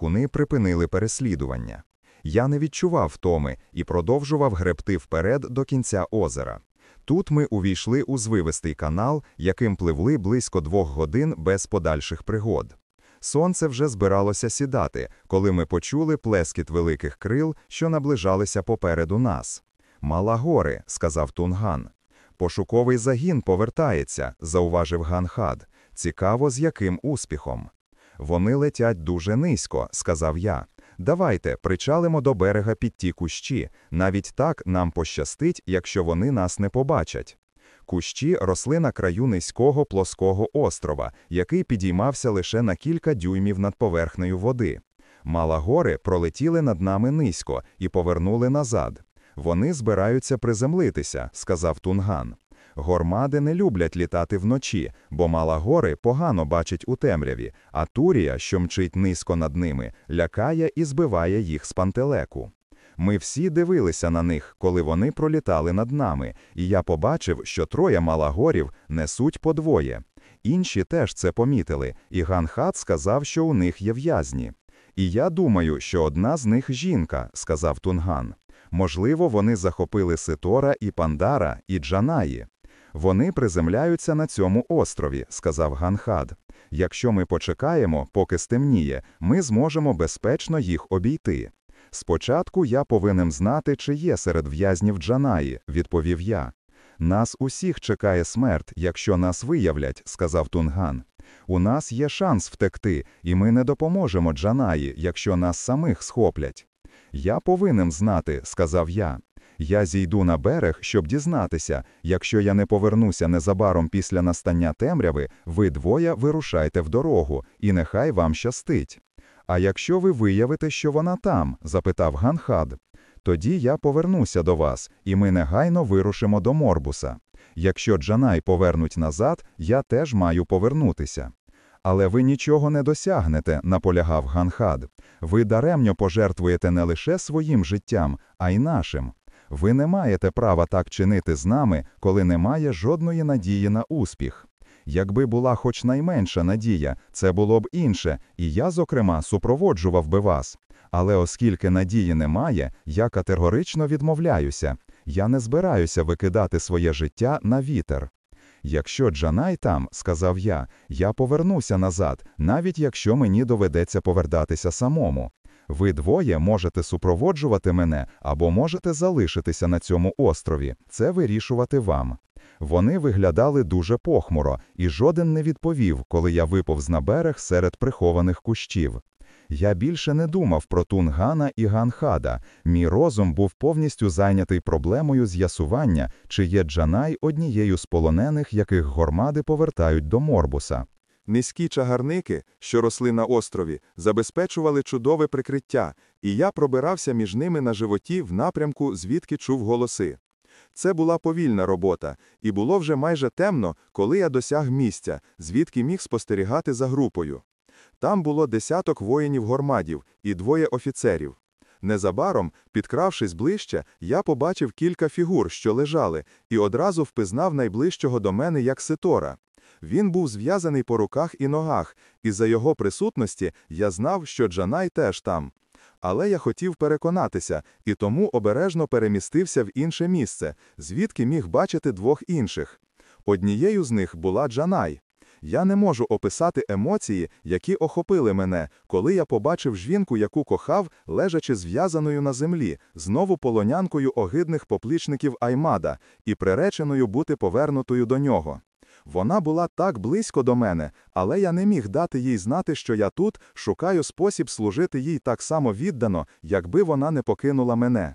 скакуни припинили переслідування. Я не відчував втоми і продовжував гребти вперед до кінця озера. Тут ми увійшли у звивистий канал, яким пливли близько двох годин без подальших пригод. Сонце вже збиралося сідати, коли ми почули плескіт великих крил, що наближалися попереду нас. Мала гори, сказав Тунган. Пошуковий загін повертається, зауважив Ганхад. Цікаво, з яким успіхом. Вони летять дуже низько, сказав я. Давайте причалимо до берега під ті кущі. Навіть так нам пощастить, якщо вони нас не побачать. Кущі росли на краю низького плоского острова, який підіймався лише на кілька дюймів над поверхнею води. Малагори пролетіли над нами низько і повернули назад. Вони збираються приземлитися, сказав Тунган. Гормади не люблять літати вночі, бо малагори погано бачать у темряві, а турія, що мчить низько над ними, лякає і збиває їх з пантелеку. Ми всі дивилися на них, коли вони пролітали над нами, і я побачив, що троє малагорів несуть подвоє. Інші теж це помітили, і Ганхат сказав, що у них є в'язні. І я думаю, що одна з них жінка, сказав Тунган. Можливо, вони захопили Ситора і Пандара, і Джанаї. Вони приземляються на цьому острові, сказав Ганхад. Якщо ми почекаємо, поки стемніє, ми зможемо безпечно їх обійти. Спочатку я повинен знати, чи є серед в'язнів Джанаї, відповів я. Нас усіх чекає смерть, якщо нас виявлять, сказав Тунган. У нас є шанс втекти, і ми не допоможемо Джанаї, якщо нас самих схоплять. Я повинен знати, сказав я. Я зійду на берег, щоб дізнатися. Якщо я не повернуся незабаром після настання темряви, ви двоє вирушайте в дорогу, і нехай вам щастить. А якщо ви виявите, що вона там? запитав Ганхад. Тоді я повернуся до вас, і ми негайно вирушимо до Морбуса. Якщо Джанай повернуть назад, я теж маю повернутися. Але ви нічого не досягнете, наполягав Ганхад. Ви даремно пожертвуєте не лише своїм життям, а й нашим. Ви не маєте права так чинити з нами, коли немає жодної надії на успіх. Якби була хоч найменша надія, це було б інше, і я, зокрема, супроводжував би вас. Але оскільки надії немає, я категорично відмовляюся. Я не збираюся викидати своє життя на вітер. Якщо Джанай там, сказав я, я повернуся назад, навіть якщо мені доведеться повертатися самому. Ви двоє можете супроводжувати мене або можете залишитися на цьому острові. Це вирішувати вам. Вони виглядали дуже похмуро, і жоден не відповів, коли я виповз на берег серед прихованих кущів. Я більше не думав про Тунгана і Ганхада. Мій розум був повністю зайнятий проблемою з'ясування, чи є Джанай однією з полонених, яких гормади повертають до Морбуса. Низькі чагарники, що росли на острові, забезпечували чудове прикриття, і я пробирався між ними на животі в напрямку, звідки чув голоси. Це була повільна робота, і було вже майже темно, коли я досяг місця, звідки міг спостерігати за групою. Там було десяток воїнів гормадів і двоє офіцерів. Незабаром, підкравшись ближче, я побачив кілька фігур, що лежали, і одразу впізнав найближчого до мене як Ситора. Він був зв'язаний по руках і ногах, і за його присутності я знав, що Джанай теж там. Але я хотів переконатися і тому обережно перемістився в інше місце, звідки міг бачити двох інших. Однією з них була Джанай. Я не можу описати емоції, які охопили мене, коли я побачив жінку, яку кохав, лежачи зв'язаною на землі, знову полонянкою огидних поплічників Аймада і приреченою бути повернутою до нього. Вона була так близько до мене, але я не міг дати їй знати, що я тут шукаю спосіб служити їй так само віддано, якби вона не покинула мене.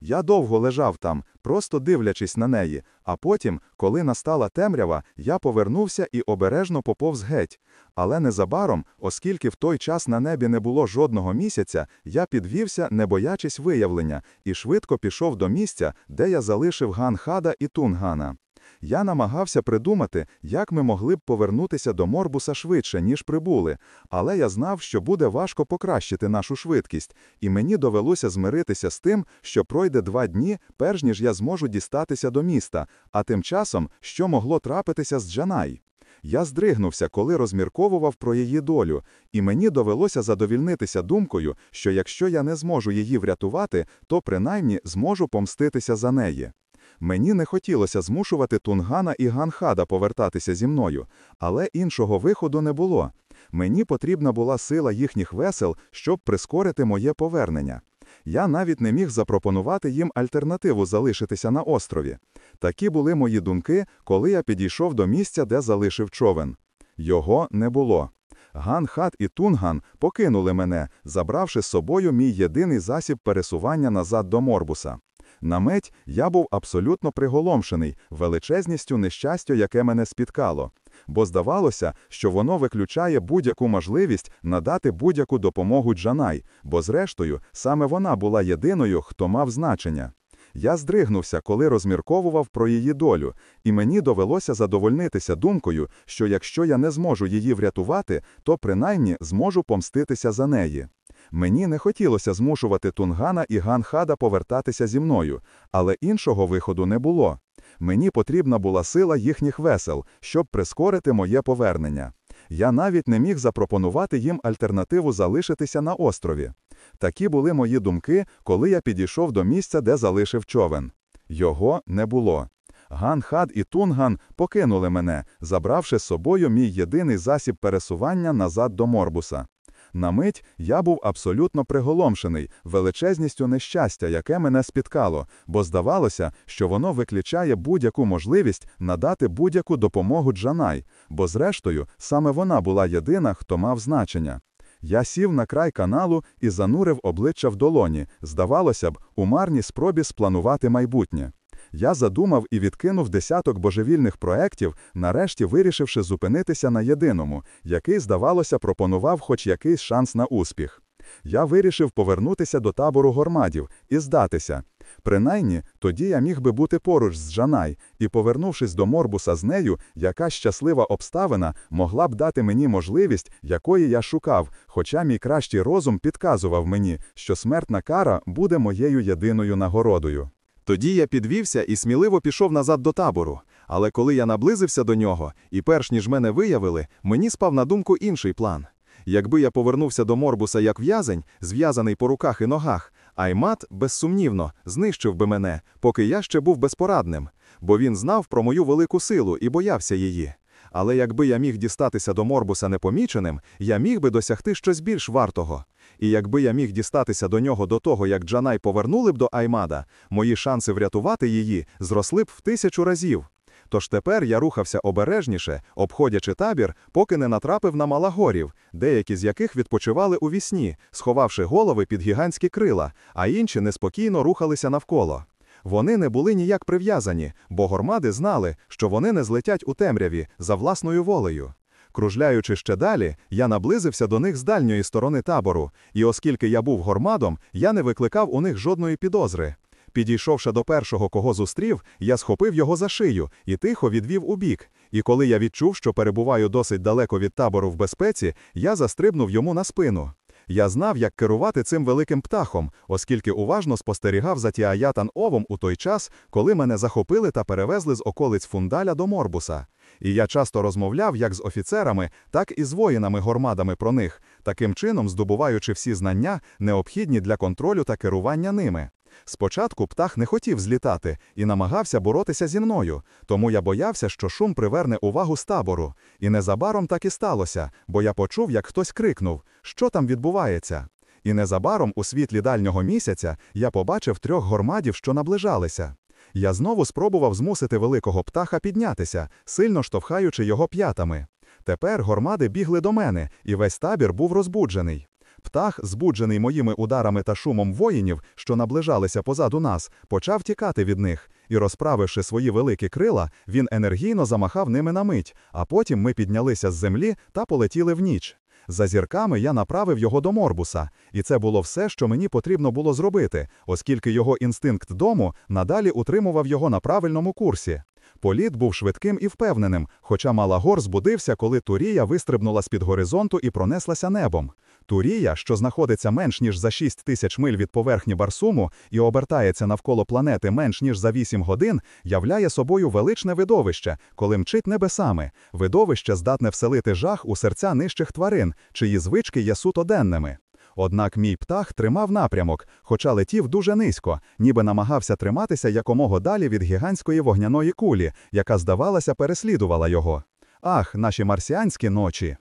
Я довго лежав там, просто дивлячись на неї, а потім, коли настала темрява, я повернувся і обережно поповз геть. Але незабаром, оскільки в той час на небі не було жодного місяця, я підвівся, не боячись виявлення, і швидко пішов до місця, де я залишив Ганхада і Тунгана. Я намагався придумати, як ми могли б повернутися до Морбуса швидше, ніж прибули, але я знав, що буде важко покращити нашу швидкість, і мені довелося змиритися з тим, що пройде два дні, перш ніж я зможу дістатися до міста, а тим часом, що могло трапитися з Джанай. Я здригнувся, коли розмірковував про її долю, і мені довелося задовільнитися думкою, що якщо я не зможу її врятувати, то принаймні зможу помститися за неї. Мені не хотілося змушувати Тунгана і Ганхада повертатися зі мною, але іншого виходу не було. Мені потрібна була сила їхніх весел, щоб прискорити моє повернення. Я навіть не міг запропонувати їм альтернативу залишитися на острові. Такі були мої думки, коли я підійшов до місця, де залишив човен. Його не було. Ган-Хат і Тунган покинули мене, забравши з собою мій єдиний засіб пересування назад до Морбуса. На мить я був абсолютно приголомшений величезністю нещастя, яке мене спіткало, бо здавалося, що воно виключає будь-яку можливість надати будь-яку допомогу Джанай, бо зрештою саме вона була єдиною, хто мав значення. Я здригнувся, коли розмірковував про її долю, і мені довелося задовольнитися думкою, що якщо я не зможу її врятувати, то принаймні зможу помститися за неї. Мені не хотілося змушувати Тунгана і Ганхада повертатися зі мною, але іншого виходу не було. Мені потрібна була сила їхніх весел, щоб прискорити моє повернення. Я навіть не міг запропонувати їм альтернативу залишитися на острові. Такі були мої думки, коли я підійшов до місця, де залишив човен. Його не було. Ганхад і Тунган покинули мене, забравши з собою мій єдиний засіб пересування назад до Морбуса. На мить я був абсолютно приголомшений величезністю нещастя, яке мене спіткало, бо здавалося, що воно виключає будь-яку можливість надати будь-яку допомогу Джанай, бо зрештою саме вона була єдина, хто мав значення. Я сів на край каналу і занурив обличчя в долоні, здавалося б, у марній спробі спланувати майбутнє. Я задумав і відкинув десяток божевільних проєктів, нарешті вирішивши зупинитися на єдиному, який, здавалося, пропонував хоч якийсь шанс на успіх. Я вирішив повернутися до табору гормадів і здатися. Принаймні, тоді я міг би бути поруч з Джанай, і, повернувшись до Морбуса з нею, яка щаслива обставина могла б дати мені можливість, якої я шукав, хоча мій кращий розум підказував мені, що смертна кара буде моєю єдиною нагородою. Тоді я підвівся і сміливо пішов назад до табору. Але коли я наблизився до нього, і перш ніж мене виявили, мені спав на думку інший план. Якби я повернувся до Морбуса як в'язень, зв'язаний по руках і ногах, Аймат, безсумнівно, знищив би мене, поки я ще був безпорадним, бо він знав про мою велику силу і боявся її. Але якби я міг дістатися до Морбуса непоміченим, я міг би досягти щось більш вартого. І якби я міг дістатися до нього до того, як Джанай повернули б до Аймада, мої шанси врятувати її зросли б в тисячу разів. Тож тепер я рухався обережніше, обходячи табір, поки не натрапив на малагорів, деякі з яких відпочивали у вісні, сховавши голови під гігантські крила, а інші неспокійно рухалися навколо. Вони не були ніяк прив'язані, бо гормади знали, що вони не злетять у темряві за власною волею. Кружляючи ще далі, я наблизився до них з дальньої сторони табору, і оскільки я був гормадом, я не викликав у них жодної підозри. Підійшовши до першого, кого зустрів, я схопив його за шию і тихо відвів у бік. І коли я відчув, що перебуваю досить далеко від табору в безпеці, я застрибнув йому на спину. Я знав, як керувати цим великим птахом, оскільки уважно спостерігав за Тіаятан Овом у той час, коли мене захопили та перевезли з околиць Фундаля до Морбуса. І я часто розмовляв як з офіцерами, так і з воїнами-гормадами про них, таким чином здобуваючи всі знання, необхідні для контролю та керування ними. Спочатку птах не хотів злітати і намагався боротися зі мною, тому я боявся, що шум приверне увагу з табору. І незабаром так і сталося, бо я почув, як хтось крикнув, що там відбувається. І незабаром, у світлі дальнього місяця, я побачив трьох гормадів, що наближалися. Я знову спробував змусити великого птаха піднятися, сильно штовхаючи його п'ятами. Тепер гормади бігли до мене, і весь табір був розбуджений. Птах, збуджений моїми ударами та шумом воїнів, що наближалися позаду нас, почав тікати від них, і, розправивши свої великі крила, він енергійно замахав ними на мить, а потім ми піднялися з землі та полетіли в ніч. За зірками я направив його до Морбуса, і це було все, що мені потрібно було зробити, оскільки його інстинкт дому надалі утримував його на правильному курсі. Політ був швидким і впевненим, хоча Малагор збудився, коли Турія вистрибнула з-під горизонту і пронеслася небом. Турія, що знаходиться менш ніж за 6 тисяч миль від поверхні Барсуму і обертається навколо планети менш ніж за 8 годин, являє собою величне видовище, коли мчить небесами. Видовище здатне вселити жах у серця нижчих тварин, чиї звички є суто денними. Однак мій птах тримав напрямок, хоча летів дуже низько, ніби намагався триматися якомога далі від гігантської вогняної кулі, яка, здавалося, переслідувала його. Ах, наші марсіанські ночі!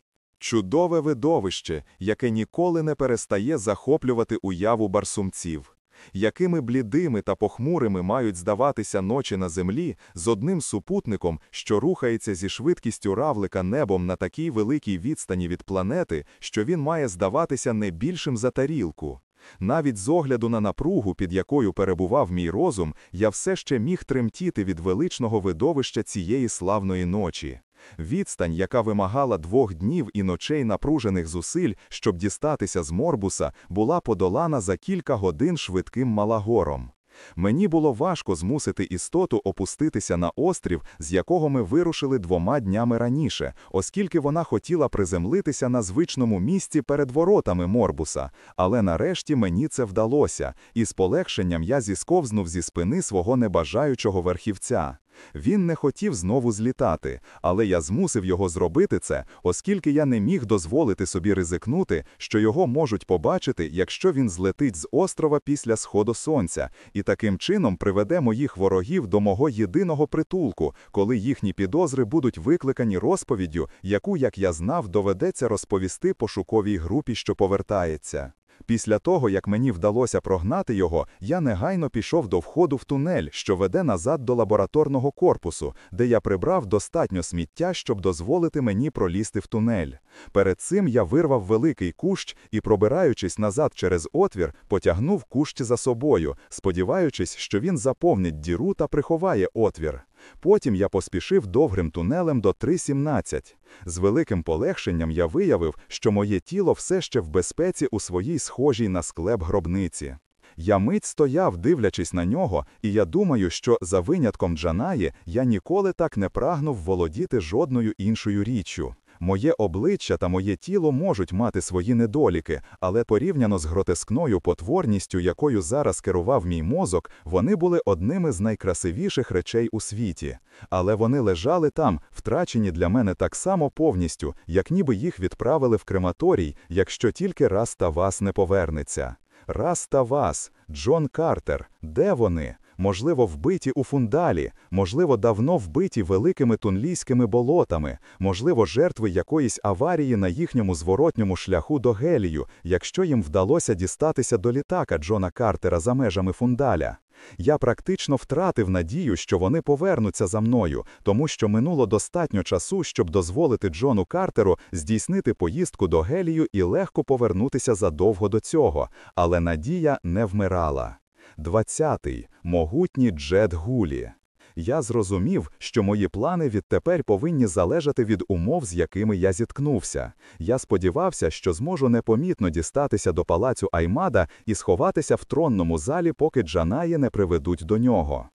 Чудове видовище, яке ніколи не перестає захоплювати уяву барсумців. Якими блідими та похмурими мають здаватися ночі на землі з одним супутником, що рухається зі швидкістю равлика небом на такій великій відстані від планети, що він має здаватися не більшим за тарілку. Навіть з огляду на напругу, під якою перебував мій розум, я все ще міг тремтіти від величного видовища цієї славної ночі. Відстань, яка вимагала двох днів і ночей напружених зусиль, щоб дістатися з Морбуса, була подолана за кілька годин швидким малагором. Мені було важко змусити істоту опуститися на острів, з якого ми вирушили двома днями раніше, оскільки вона хотіла приземлитися на звичному місці перед воротами Морбуса. Але нарешті мені це вдалося, і з полегшенням я зісковзнув зі спини свого небажаючого верхівця. Він не хотів знову злітати, але я змусив його зробити це, оскільки я не міг дозволити собі ризикнути, що його можуть побачити, якщо він злетить з острова після сходу сонця, і таким чином приведе моїх ворогів до мого єдиного притулку, коли їхні підозри будуть викликані розповіддю, яку, як я знав, доведеться розповісти пошуковій групі, що повертається. Після того, як мені вдалося прогнати його, я негайно пішов до входу в тунель, що веде назад до лабораторного корпусу, де я прибрав достатньо сміття, щоб дозволити мені пролізти в тунель. Перед цим я вирвав великий кущ і, пробираючись назад через отвір, потягнув кущ за собою, сподіваючись, що він заповнить діру та приховає отвір. Потім я поспішив довгим тунелем до 3.17. З великим полегшенням я виявив, що моє тіло все ще в безпеці у своїй схожій на склеп гробниці. Я мить стояв, дивлячись на нього, і я думаю, що за винятком Джанаї я ніколи так не прагнув володіти жодною іншою річчю. Моє обличчя та моє тіло можуть мати свої недоліки, але порівняно з гротескною потворністю, якою зараз керував мій мозок, вони були одними з найкрасивіших речей у світі. Але вони лежали там, втрачені для мене так само повністю, як ніби їх відправили в крематорій, якщо тільки раз та вас не повернеться. Раз та вас, Джон Картер, де вони? Можливо, вбиті у фундалі, можливо, давно вбиті великими тунлійськими болотами, можливо, жертви якоїсь аварії на їхньому зворотньому шляху до Гелію, якщо їм вдалося дістатися до літака Джона Картера за межами фундаля. Я практично втратив надію, що вони повернуться за мною, тому що минуло достатньо часу, щоб дозволити Джону Картеру здійснити поїздку до Гелію і легко повернутися задовго до цього, але надія не вмирала. Двадцятий могутній Джет Гулі. Я зрозумів, що мої плани відтепер повинні залежати від умов, з якими я зіткнувся. Я сподівався, що зможу непомітно дістатися до палацю Аймада і сховатися в тронному залі, поки Джанаї не приведуть до нього.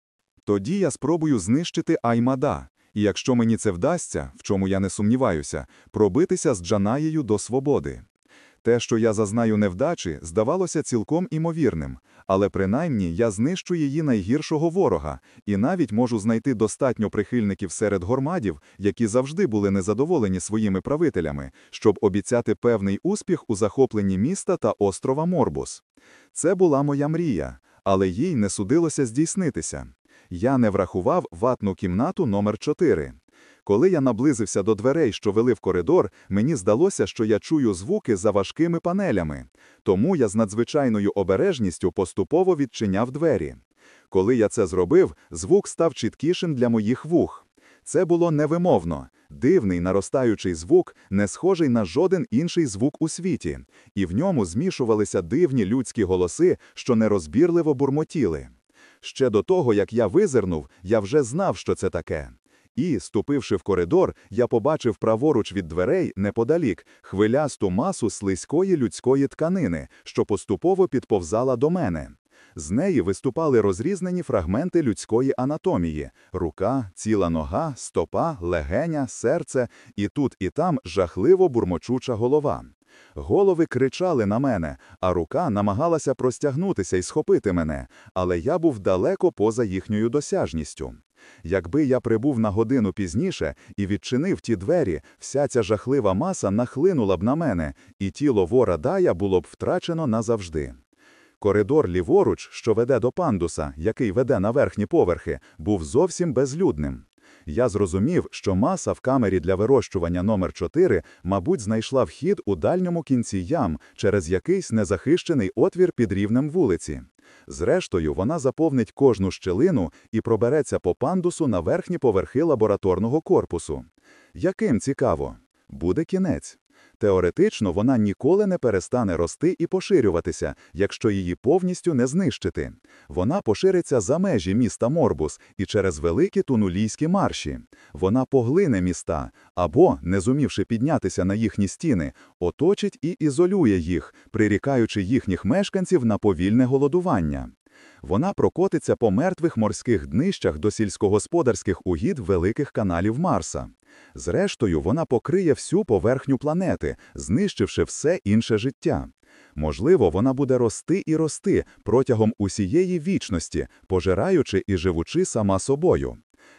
Тоді я спробую знищити Аймада, і якщо мені це вдасться, в чому я не сумніваюся, пробитися з Джанаєю до свободи. Те, що я зазнаю невдачі, здавалося цілком імовірним, але принаймні я знищу її найгіршого ворога і навіть можу знайти достатньо прихильників серед гормадів, які завжди були незадоволені своїми правителями, щоб обіцяти певний успіх у захопленні міста та острова Морбус. Це була моя мрія, але їй не судилося здійснитися. Я не врахував ватну кімнату номер 4 коли я наблизився до дверей, що вели в коридор, мені здалося, що я чую звуки за важкими панелями. Тому я з надзвичайною обережністю поступово відчиняв двері. Коли я це зробив, звук став чіткішим для моїх вух. Це було невимовно, дивний наростаючий звук, не схожий на жоден інший звук у світі, і в ньому змішувалися дивні людські голоси, що нерозбірливо бурмотіли. Ще до того, як я визирнув, я вже знав, що це таке. І, ступивши в коридор, я побачив праворуч від дверей, неподалік, хвилясту масу слизької людської тканини, що поступово підповзала до мене. З неї виступали розрізнені фрагменти людської анатомії: рука, ціла нога, стопа, легеня, серце, і тут і там жахливо бурмочуча голова. Голови кричали на мене, а рука намагалася простягнутися і схопити мене, але я був далеко поза їхньою досяжністю. Якби я прибув на годину пізніше і відчинив ті двері, вся ця жахлива маса нахлинула б на мене, і тіло вора Дая було б втрачено назавжди. Коридор ліворуч, що веде до пандуса, який веде на верхні поверхи, був зовсім безлюдним. Я зрозумів, що маса в камері для вирощування номер 4 мабуть, знайшла вхід у дальньому кінці ям через якийсь незахищений отвір під рівнем вулиці. Зрештою, вона заповнить кожну щелину і пробереться по пандусу на верхні поверхи лабораторного корпусу. Яким цікаво? Буде кінець. Теоретично вона ніколи не перестане рости і поширюватися, якщо її повністю не знищити. Вона пошириться за межі міста Морбус і через великі тунулійські марші. Вона поглине міста або, не зумівши піднятися на їхні стіни, оточить і ізолює їх, прирікаючи їхніх мешканців на повільне голодування. Вона прокотиться по мертвих морських днищах до сільськогосподарських угід великих каналів Марса. Зрештою, вона покриє всю поверхню планети, знищивши все інше життя. Можливо, вона буде рости і рости протягом усієї вічності, пожираючи і живучи сама собою.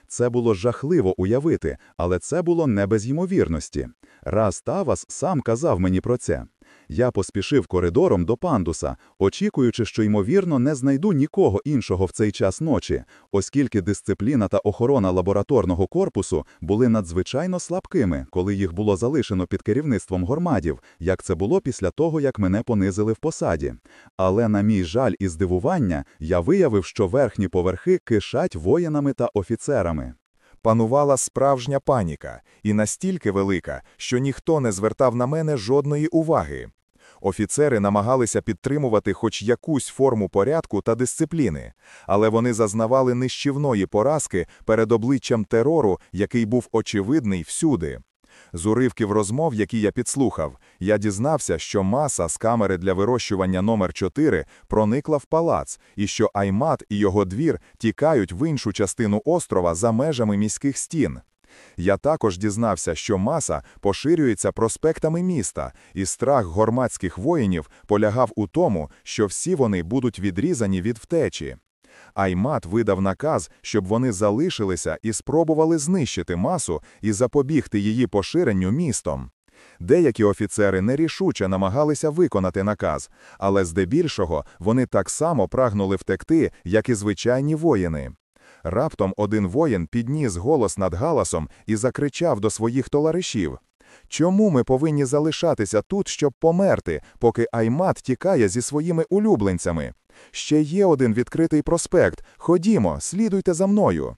Це було жахливо уявити, але це було не без ймовірності. Раз Тавас сам казав мені про це. Я поспішив коридором до пандуса, очікуючи, що, ймовірно, не знайду нікого іншого в цей час ночі, оскільки дисципліна та охорона лабораторного корпусу були надзвичайно слабкими, коли їх було залишено під керівництвом гормадів, як це було після того, як мене понизили в посаді. Але, на мій жаль і здивування, я виявив, що верхні поверхи кишать воїнами та офіцерами. Панувала справжня паніка, і настільки велика, що ніхто не звертав на мене жодної уваги. Офіцери намагалися підтримувати хоч якусь форму порядку та дисципліни, але вони зазнавали нищівної поразки перед обличчям терору, який був очевидний всюди. З уривків розмов, які я підслухав, я дізнався, що маса з камери для вирощування номер 4 проникла в палац, і що Аймат і його двір тікають в іншу частину острова за межами міських стін. Я також дізнався, що маса поширюється проспектами міста, і страх гормадських воїнів полягав у тому, що всі вони будуть відрізані від втечі. Аймат видав наказ, щоб вони залишилися і спробували знищити масу і запобігти її поширенню містом. Деякі офіцери нерішуче намагалися виконати наказ, але здебільшого вони так само прагнули втекти, як і звичайні воїни. Раптом один воїн підніс голос над галасом і закричав до своїх товаришів. Чому ми повинні залишатися тут, щоб померти, поки Аймат тікає зі своїми улюбленцями? Ще є один відкритий проспект. Ходімо, слідуйте за мною.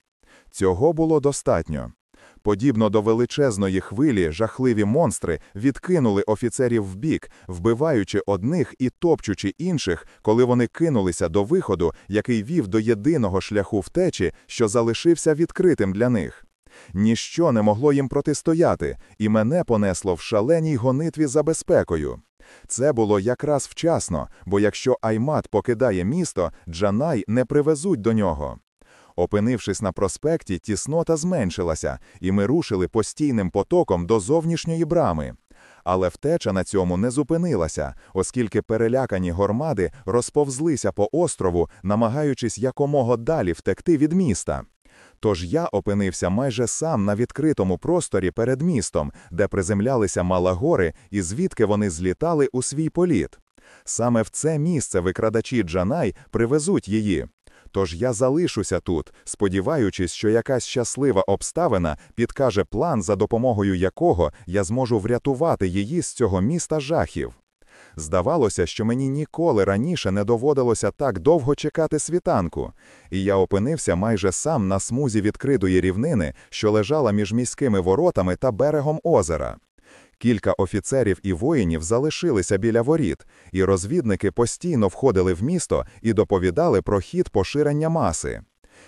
Цього було достатньо. Подібно до величезної хвилі, жахливі монстри відкинули офіцерів вбік, вбиваючи одних і топчучи інших, коли вони кинулися до виходу, який вів до єдиного шляху втечі, що залишився відкритим для них. Ніщо не могло їм протистояти, і мене понесло в шаленій гонитві за безпекою. Це було якраз вчасно, бо якщо Аймат покидає місто, Джанай не привезуть до нього. Опинившись на проспекті, тіснота зменшилася, і ми рушили постійним потоком до зовнішньої брами. Але втеча на цьому не зупинилася, оскільки перелякані гормади розповзлися по острову, намагаючись якомога далі втекти від міста. Тож я опинився майже сам на відкритому просторі перед містом, де приземлялися малагори, і звідки вони злітали у свій політ. Саме в це місце викрадачі Джанай привезуть її. Тож я залишуся тут, сподіваючись, що якась щаслива обставина підкаже план, за допомогою якого я зможу врятувати її з цього міста жахів. Здавалося, що мені ніколи раніше не доводилося так довго чекати світанку, і я опинився майже сам на смузі відкритої рівнини, що лежала між міськими воротами та берегом озера. Кілька офіцерів і воїнів залишилися біля воріт, і розвідники постійно входили в місто і доповідали про хід поширення маси.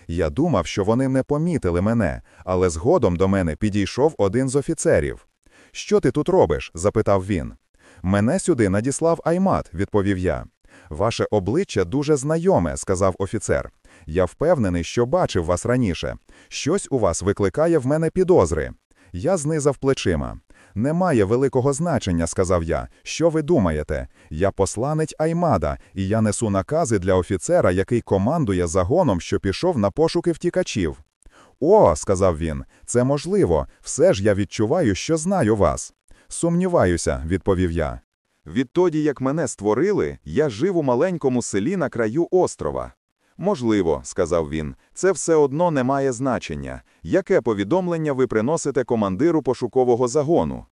Я думав, що вони не помітили мене, але згодом до мене підійшов один з офіцерів. Що ти тут робиш? запитав він. Мене сюди надіслав Аймат, відповів я. Ваше обличчя дуже знайоме, сказав офіцер. Я впевнений, що бачив вас раніше. Щось у вас викликає в мене підозри. Я знизав плечима. Немає великого значення, сказав я. Що ви думаєте? Я посланець Аймада, і я несу накази для офіцера, який командує загоном, що пішов на пошуки втікачів. О, сказав він, це можливо. Все ж я відчуваю, що знаю вас. Сумніваюся, відповів я. Відтоді, як мене створили, я жив у маленькому селі на краю острова. Можливо, сказав він, це все одно не має значення. Яке повідомлення ви приносите командиру пошукового загону?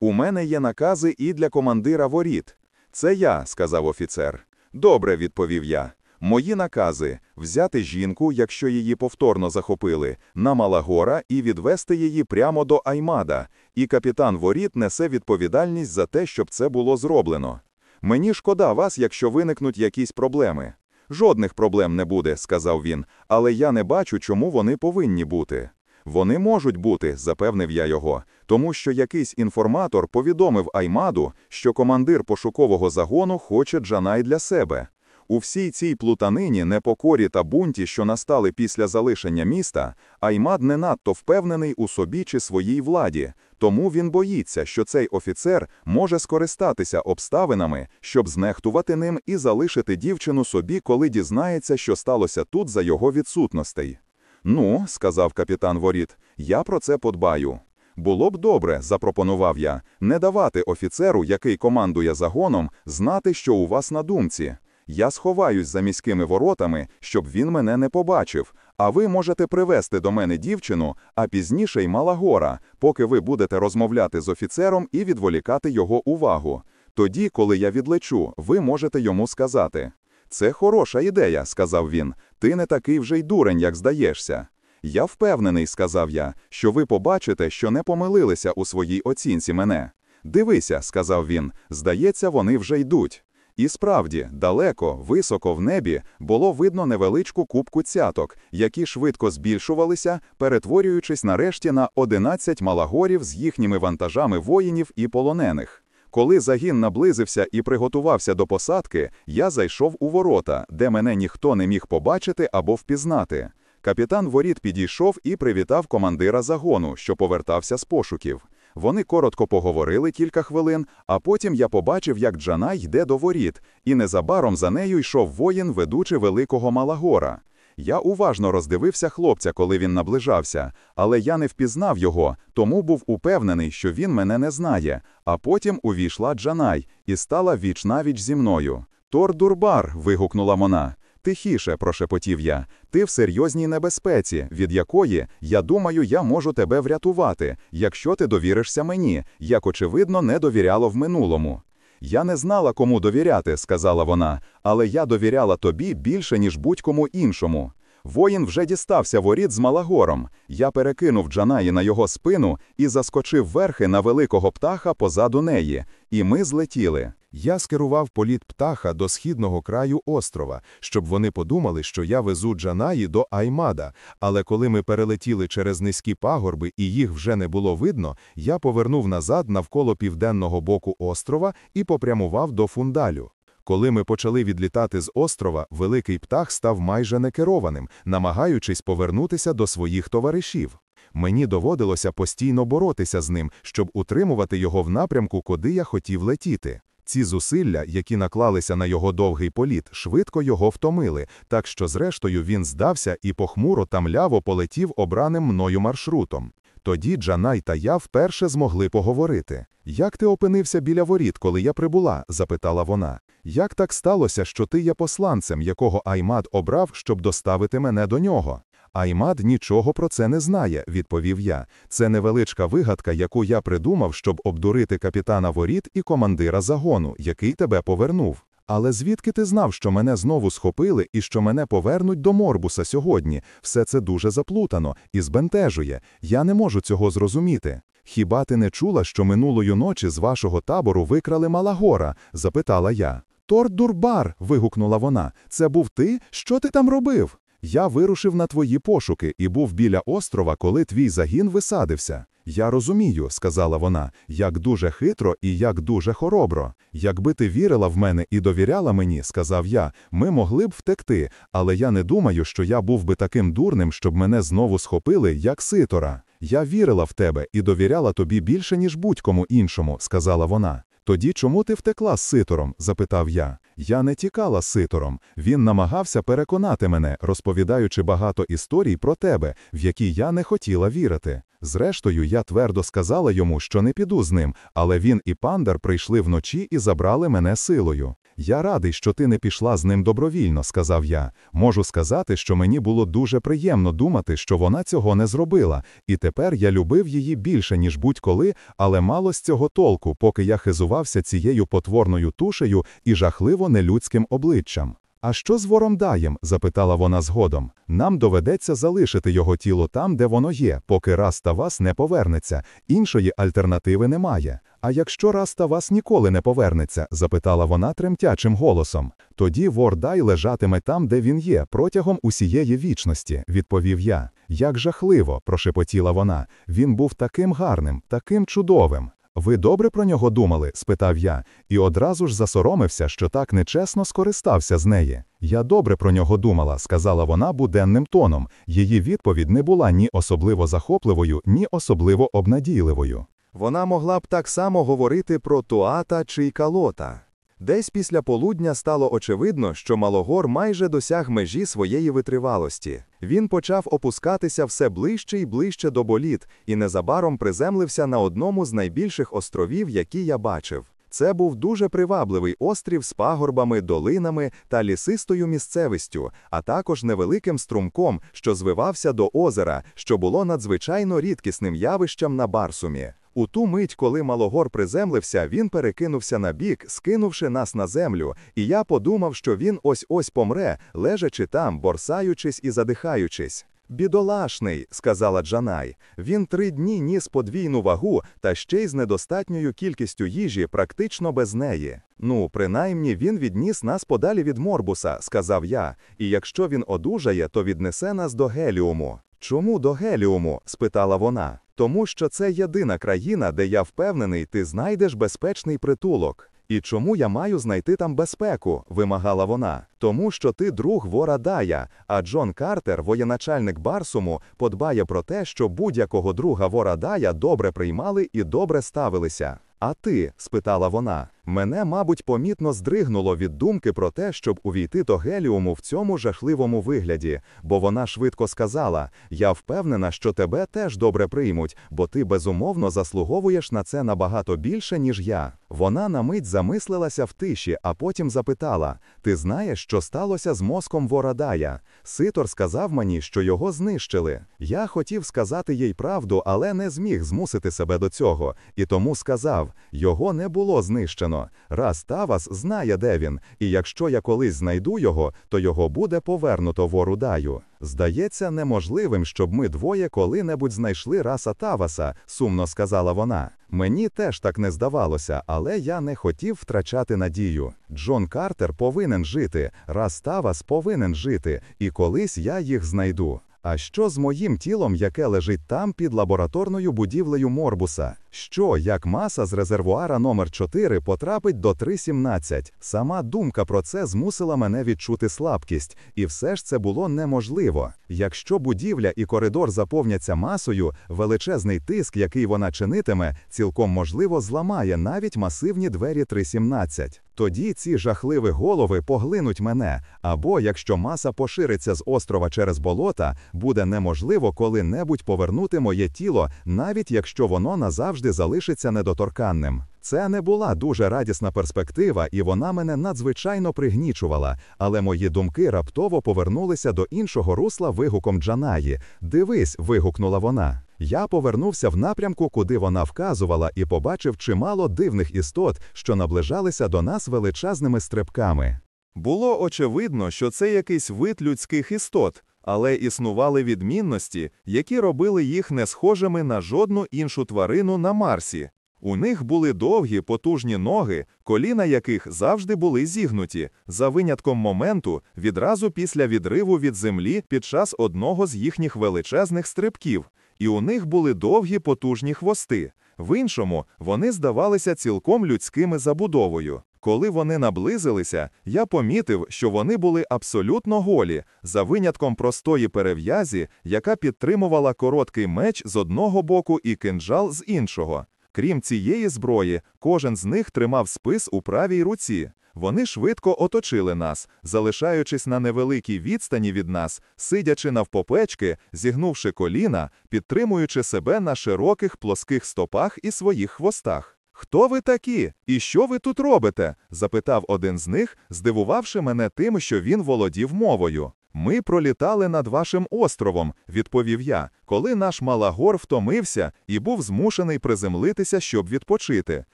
У мене є накази і для командира воріт. Це я, сказав офіцер. Добре, відповів я. Мої накази взяти жінку, якщо її повторно захопили, на Малагора і відвести її прямо до Аймада, і капітан воріт несе відповідальність за те, щоб це було зроблено. Мені шкода вас, якщо виникнуть якісь проблеми. Жодних проблем не буде, сказав він, але я не бачу, чому вони повинні бути. Вони можуть бути, запевнив я його, тому що якийсь інформатор повідомив Аймаду, що командир пошукового загону хоче Джанай для себе. У всій цій плутанині, непокорі та бунті, що настали після залишення міста, Аймад не надто впевнений у собі чи своїй владі, тому він боїться, що цей офіцер може скористатися обставинами, щоб знехтувати ним і залишити дівчину собі, коли дізнається, що сталося тут за його відсутностей. Ну, сказав капітан Воріт, я про це подбаю. Було б добре, запропонував я, не давати офіцеру, який командує загоном, знати, що у вас на думці. Я сховаюсь за міськими воротами, щоб він мене не побачив, а ви можете привезти до мене дівчину, а пізніше й Малагора, поки ви будете розмовляти з офіцером і відволікати його увагу. Тоді, коли я відлечу, ви можете йому сказати. Це хороша ідея, сказав він. Ти не такий вже й дурень, як здаєшся. Я впевнений, сказав я, що ви побачите, що не помилилися у своїй оцінці мене. Дивися, сказав він, здається, вони вже йдуть. І справді, далеко, високо в небі було видно невеличку кубку цяток, які швидко збільшувалися, перетворюючись нарешті на 11 малагорів з їхніми вантажами воїнів і полонених. Коли загін наблизився і приготувався до посадки, я зайшов у ворота, де мене ніхто не міг побачити або впізнати. Капітан воріт підійшов і привітав командира загону, що повертався з пошуків. Вони коротко поговорили кілька хвилин, а потім я побачив, як Джанай йде до воріт, і незабаром за нею йшов воїн, ведучи великого Малагора. Я уважно роздивився хлопця, коли він наближався, але я не впізнав його, тому був упевнений, що він мене не знає. А потім увійшла Джанай і стала віч навіч зі мною. Тор Дурбар. вигукнула вона. Тихіше, прошепотів я, ти в серйозній небезпеці, від якої, я думаю, я можу тебе врятувати, якщо ти довіришся мені, як очевидно, не довіряло в минулому. Я не знала, кому довіряти, сказала вона, але я довіряла тобі більше, ніж будь-кому іншому. Воїн вже дістався воріт з Малагором. Я перекинув Джанаї на його спину і заскочив верхи на великого птаха позаду неї, і ми злетіли. Я скерував політ птаха до східного краю острова, щоб вони подумали, що я везу Джанаї до Аймада, але коли ми перелетіли через низькі пагорби і їх вже не було видно, я повернув назад навколо південного боку острова і попрямував до фундалю. Коли ми почали відлітати з острова, великий птах став майже некерованим, намагаючись повернутися до своїх товаришів. Мені доводилося постійно боротися з ним, щоб утримувати його в напрямку, куди я хотів летіти. Ці зусилля, які наклалися на його довгий політ, швидко його втомили, так що зрештою він здався і похмуро та мляво полетів обраним мною маршрутом. Тоді Джанай та я вперше змогли поговорити. Як ти опинився біля воріт, коли я прибула? запитала вона. Як так сталося, що ти є посланцем, якого Аймад обрав, щоб доставити мене до нього? Аймад нічого про це не знає, відповів я. Це невеличка вигадка, яку я придумав, щоб обдурити капітана воріт і командира загону, який тебе повернув. Але звідки ти знав, що мене знову схопили і що мене повернуть до Морбуса сьогодні? Все це дуже заплутано і збентежує. Я не можу цього зрозуміти. Хіба ти не чула, що минулої ночі з вашого табору викрали Малагора? запитала я. Тор Дурбар. вигукнула вона. Це був ти? Що ти там робив? Я вирушив на твої пошуки і був біля острова, коли твій загін висадився. Я розумію, сказала вона, як дуже хитро і як дуже хоробро. Якби ти вірила в мене і довіряла мені, сказав я, ми могли б втекти, але я не думаю, що я був би таким дурним, щоб мене знову схопили, як ситора. Я вірила в тебе і довіряла тобі більше, ніж будь-кому іншому, сказала вона. Тоді чому ти втекла з ситором? запитав я. Я не тікала з ситором. Він намагався переконати мене, розповідаючи багато історій про тебе, в які я не хотіла вірити. Зрештою, я твердо сказала йому, що не піду з ним, але він і пандар прийшли вночі і забрали мене силою. Я радий, що ти не пішла з ним добровільно, сказав я. Можу сказати, що мені було дуже приємно думати, що вона цього не зробила, і тепер я любив її більше, ніж будь-коли, але мало з цього толку, поки я хизувався цією потворною тушею і жахливо нелюдським обличчям. А що з Воромдаєм? запитала вона згодом. Нам доведеться залишити його тіло там, де воно є, поки раз та вас не повернеться. Іншої альтернативи немає. А якщо раз та вас ніколи не повернеться? запитала вона тремтячим голосом. Тоді Вордай лежатиме там, де він є, протягом усієї вічності, відповів я. Як жахливо, прошепотіла вона. Він був таким гарним, таким чудовим. Ви добре про нього думали? спитав я, і одразу ж засоромився, що так нечесно скористався з неї. Я добре про нього думала, сказала вона буденним тоном. Її відповідь не була ні особливо захопливою, ні особливо обнадійливою. Вона могла б так само говорити про Туата чи Калота. Десь після полудня стало очевидно, що Малогор майже досяг межі своєї витривалості. Він почав опускатися все ближче і ближче до боліт, і незабаром приземлився на одному з найбільших островів, які я бачив. Це був дуже привабливий острів з пагорбами, долинами та лісистою місцевістю, а також невеликим струмком, що звивався до озера, що було надзвичайно рідкісним явищем на Барсумі. У ту мить, коли Малогор приземлився, він перекинувся на бік, скинувши нас на землю, і я подумав, що він ось-ось помре, лежачи там, борсаючись і задихаючись. Бідолашний, сказала Джанай. Він три дні ніс подвійну вагу та ще й з недостатньою кількістю їжі, практично без неї. Ну, принаймні він відніс нас подалі від Морбуса, сказав я, і якщо він одужає, то віднесе нас до Геліуму. Чому до Геліуму? спитала вона. Тому що це єдина країна, де я впевнений, ти знайдеш безпечний притулок. І чому я маю знайти там безпеку? вимагала вона. Тому що ти друг вора Дая, а Джон Картер, воєначальник Барсуму, подбає про те, що будь-якого друга вора Дая добре приймали і добре ставилися. А ти? спитала вона. Мене, мабуть, помітно здригнуло від думки про те, щоб увійти до Геліуму в цьому жахливому вигляді, бо вона швидко сказала: Я впевнена, що тебе теж добре приймуть, бо ти безумовно заслуговуєш на це набагато більше, ніж я. Вона на мить замислилася в тиші, а потім запитала: Ти знаєш, що сталося з мозком Ворадая? Ситор сказав мені, що його знищили. Я хотів сказати їй правду, але не зміг змусити себе до цього, і тому сказав: його не було знищено. Раз Тавас знає, де він, і якщо я колись знайду його, то його буде повернуто вору даю. Здається, неможливим, щоб ми двоє коли-небудь знайшли раса Таваса, сумно сказала вона. Мені теж так не здавалося, але я не хотів втрачати надію. Джон Картер повинен жити, раз Тавас повинен жити, і колись я їх знайду. А що з моїм тілом, яке лежить там під лабораторною будівлею Морбуса? Що, як маса з резервуара номер 4 потрапить до 3.17? Сама думка про це змусила мене відчути слабкість, і все ж це було неможливо. Якщо будівля і коридор заповняться масою, величезний тиск, який вона чинитиме, цілком можливо зламає навіть масивні двері 3.17. Тоді ці жахливі голови поглинуть мене, або якщо маса пошириться з острова через болота, буде неможливо коли-небудь повернути моє тіло, навіть якщо воно назавжди залишиться недоторканним. Це не була дуже радісна перспектива, і вона мене надзвичайно пригнічувала, але мої думки раптово повернулися до іншого русла вигуком Джанаї. Дивись, вигукнула вона. Я повернувся в напрямку, куди вона вказувала, і побачив чимало дивних істот, що наближалися до нас величезними стрибками. Було очевидно, що це якийсь вид людських істот, але існували відмінності, які робили їх не схожими на жодну іншу тварину на Марсі. У них були довгі потужні ноги, коліна яких завжди були зігнуті, за винятком моменту відразу після відриву від землі під час одного з їхніх величезних стрибків, і у них були довгі потужні хвости. В іншому вони здавалися цілком людськими забудовою. Коли вони наблизилися, я помітив, що вони були абсолютно голі, за винятком простої перев'язі, яка підтримувала короткий меч з одного боку і кинджал з іншого. Крім цієї зброї, кожен з них тримав спис у правій руці. Вони швидко оточили нас, залишаючись на невеликій відстані від нас, сидячи навпопечки, зігнувши коліна, підтримуючи себе на широких плоских стопах і своїх хвостах. Хто ви такі? І що ви тут робите? запитав один з них, здивувавши мене тим, що він володів мовою. Ми пролітали над вашим островом, відповів я, коли наш Малагор втомився і був змушений приземлитися, щоб відпочити.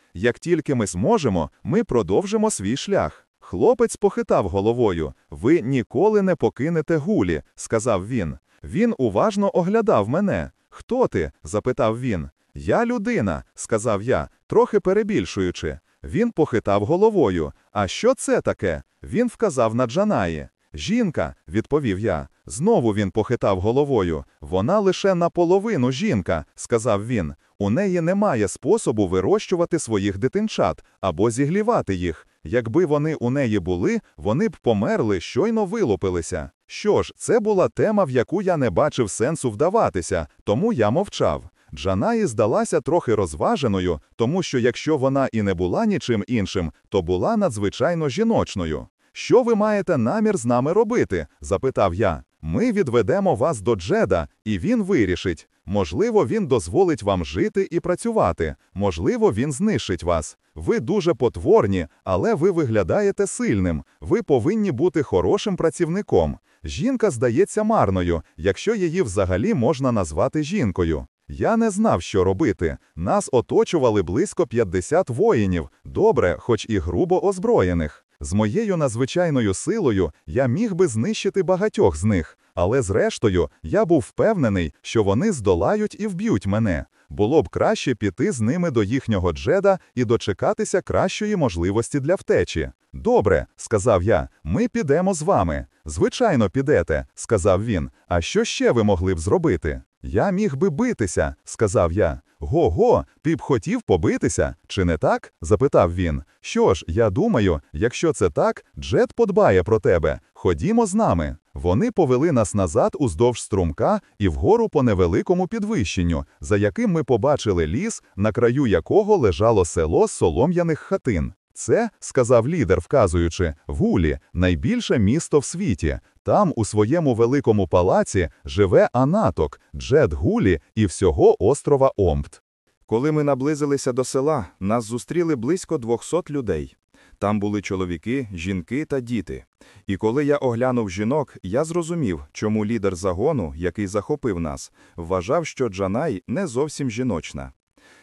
Як тільки ми зможемо, ми продовжимо свій шлях. Хлопець похитав головою. Ви ніколи не покинете гулі, сказав він. Він уважно оглядав мене. Хто ти? запитав він. Я людина, сказав я, трохи перебільшуючи. Він похитав головою. А що це таке? Він вказав на Джанаї. Жінка, відповів я. Знову він похитав головою. Вона лише наполовину жінка, сказав він. У неї немає способу вирощувати своїх дитинчат або зіглівати їх. Якби вони у неї були, вони б померли, щойно вилупилися. Що ж, це була тема, в яку я не бачив сенсу вдаватися, тому я мовчав. Джанаї здалася трохи розваженою, тому що якщо вона і не була нічим іншим, то була надзвичайно жіночною. Що ви маєте намір з нами робити? запитав я. Ми відведемо вас до Джеда, і він вирішить. Можливо, він дозволить вам жити і працювати. Можливо, він знищить вас. Ви дуже потворні, але ви виглядаєте сильним. Ви повинні бути хорошим працівником. Жінка здається марною, якщо її взагалі можна назвати жінкою. Я не знав, що робити. Нас оточували близько 50 воїнів, добре, хоч і грубо озброєних. З моєю надзвичайною силою я міг би знищити багатьох з них, але зрештою я був впевнений, що вони здолають і вб'ють мене. Було б краще піти з ними до їхнього джеда і дочекатися кращої можливості для втечі. Добре, сказав я, ми підемо з вами. Звичайно, підете, сказав він. А що ще ви могли б зробити? Я міг би битися, сказав я. Го-го, ти б хотів побитися, чи не так? запитав він. Що ж, я думаю, якщо це так, Джет подбає про тебе. Ходімо з нами. Вони повели нас назад уздовж струмка і вгору по невеликому підвищенню, за яким ми побачили ліс, на краю якого лежало село солом'яних хатин. Це, сказав лідер, вказуючи, Гулі, найбільше місто в світі. Там, у своєму великому палаці, живе Анаток, Джет Гулі і всього острова Омпт. Коли ми наблизилися до села, нас зустріли близько 200 людей. Там були чоловіки, жінки та діти. І коли я оглянув жінок, я зрозумів, чому лідер загону, який захопив нас, вважав, що Джанай не зовсім жіночна.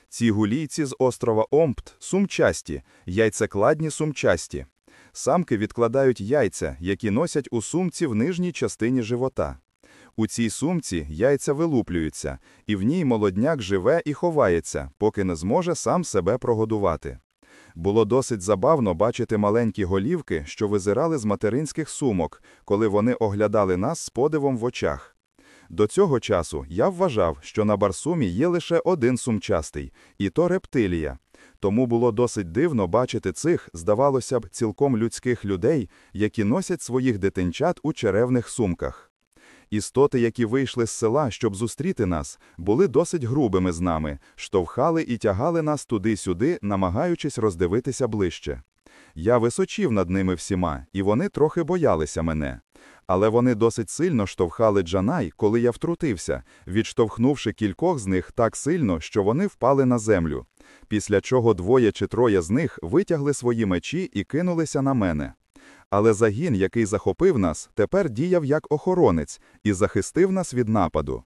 Ці гулійці з острова Омпт сумчасті, яйцекладні сумчасті. Самки відкладають яйця, які носять у сумці в нижній частині живота. У цій сумці яйця вилуплюються, і в ній молодняк живе і ховається, поки не зможе сам себе прогодувати. Було досить забавно бачити маленькі голівки, що визирали з материнських сумок, коли вони оглядали нас з подивом в очах. До цього часу я вважав, що на Барсумі є лише один сумчастий, і то рептилія. Тому було досить дивно бачити цих, здавалося б, цілком людських людей, які носять своїх дитинчат у черевних сумках. Істоти, які вийшли з села, щоб зустріти нас, були досить грубими з нами, штовхали і тягали нас туди-сюди, намагаючись роздивитися ближче. Я височів над ними всіма, і вони трохи боялися мене. Але вони досить сильно штовхали Джанай, коли я втрутився, відштовхнувши кількох з них так сильно, що вони впали на землю. Після чого двоє чи троє з них витягли свої мечі і кинулися на мене. Але загін, який захопив нас, тепер діяв як охоронець і захистив нас від нападу.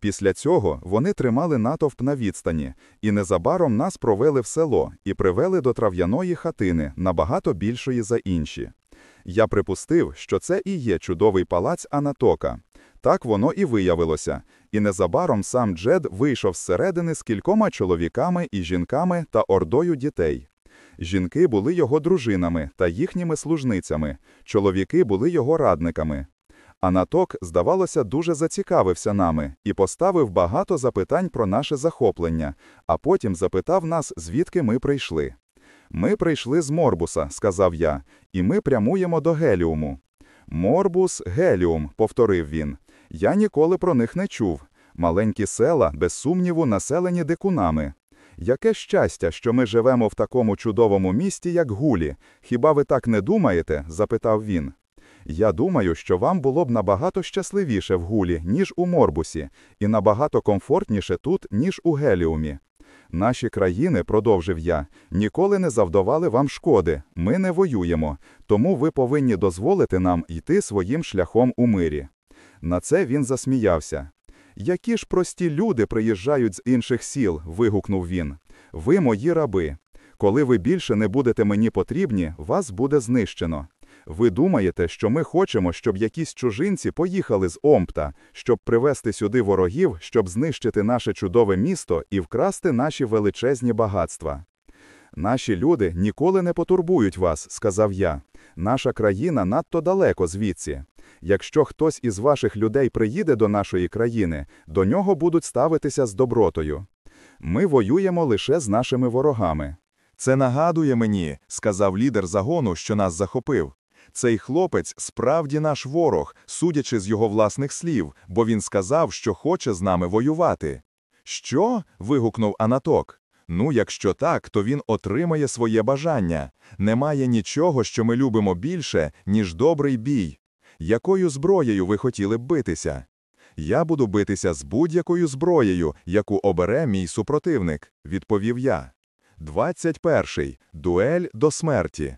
Після цього вони тримали натовп на відстані, і незабаром нас провели в село і привели до трав'яної хатини, набагато більшої за інші. Я припустив, що це і є чудовий палац Анатока. Так воно і виявилося, і незабаром сам Джед вийшов зсередини з кількома чоловіками і жінками та ордою дітей. Жінки були його дружинами та їхніми служницями, чоловіки були його радниками. Анаток, здавалося, дуже зацікавився нами і поставив багато запитань про наше захоплення, а потім запитав нас, звідки ми прийшли. Ми прийшли з Морбуса, сказав я, і ми прямуємо до Геліуму. Морбус, Геліум, повторив він. Я ніколи про них не чув. Маленькі села, без сумніву, населені дикунами. Яке щастя, що ми живемо в такому чудовому місті, як Гулі. Хіба ви так не думаєте? запитав він. Я думаю, що вам було б набагато щасливіше в Гулі, ніж у Морбусі, і набагато комфортніше тут, ніж у Геліумі. Наші країни, продовжив я, ніколи не завдавали вам шкоди. Ми не воюємо, тому ви повинні дозволити нам йти своїм шляхом у мирі. На це він засміявся. Які ж прості люди приїжджають з інших сіл, вигукнув він. Ви мої раби. Коли ви більше не будете мені потрібні, вас буде знищено. Ви думаєте, що ми хочемо, щоб якісь чужинці поїхали з Омпта, щоб привезти сюди ворогів, щоб знищити наше чудове місто і вкрасти наші величезні багатства? Наші люди ніколи не потурбують вас, сказав я. Наша країна надто далеко звідси. Якщо хтось із ваших людей приїде до нашої країни, до нього будуть ставитися з добротою. Ми воюємо лише з нашими ворогами. Це нагадує мені, сказав лідер загону, що нас захопив. Цей хлопець справді наш ворог, судячи з його власних слів, бо він сказав, що хоче з нами воювати. Що? вигукнув Анаток. Ну, якщо так, то він отримає своє бажання. Немає нічого, що ми любимо більше, ніж добрий бій. Якою зброєю ви хотіли б битися? Я буду битися з будь-якою зброєю, яку обере мій супротивник, відповів я. 21. Дуель до смерті.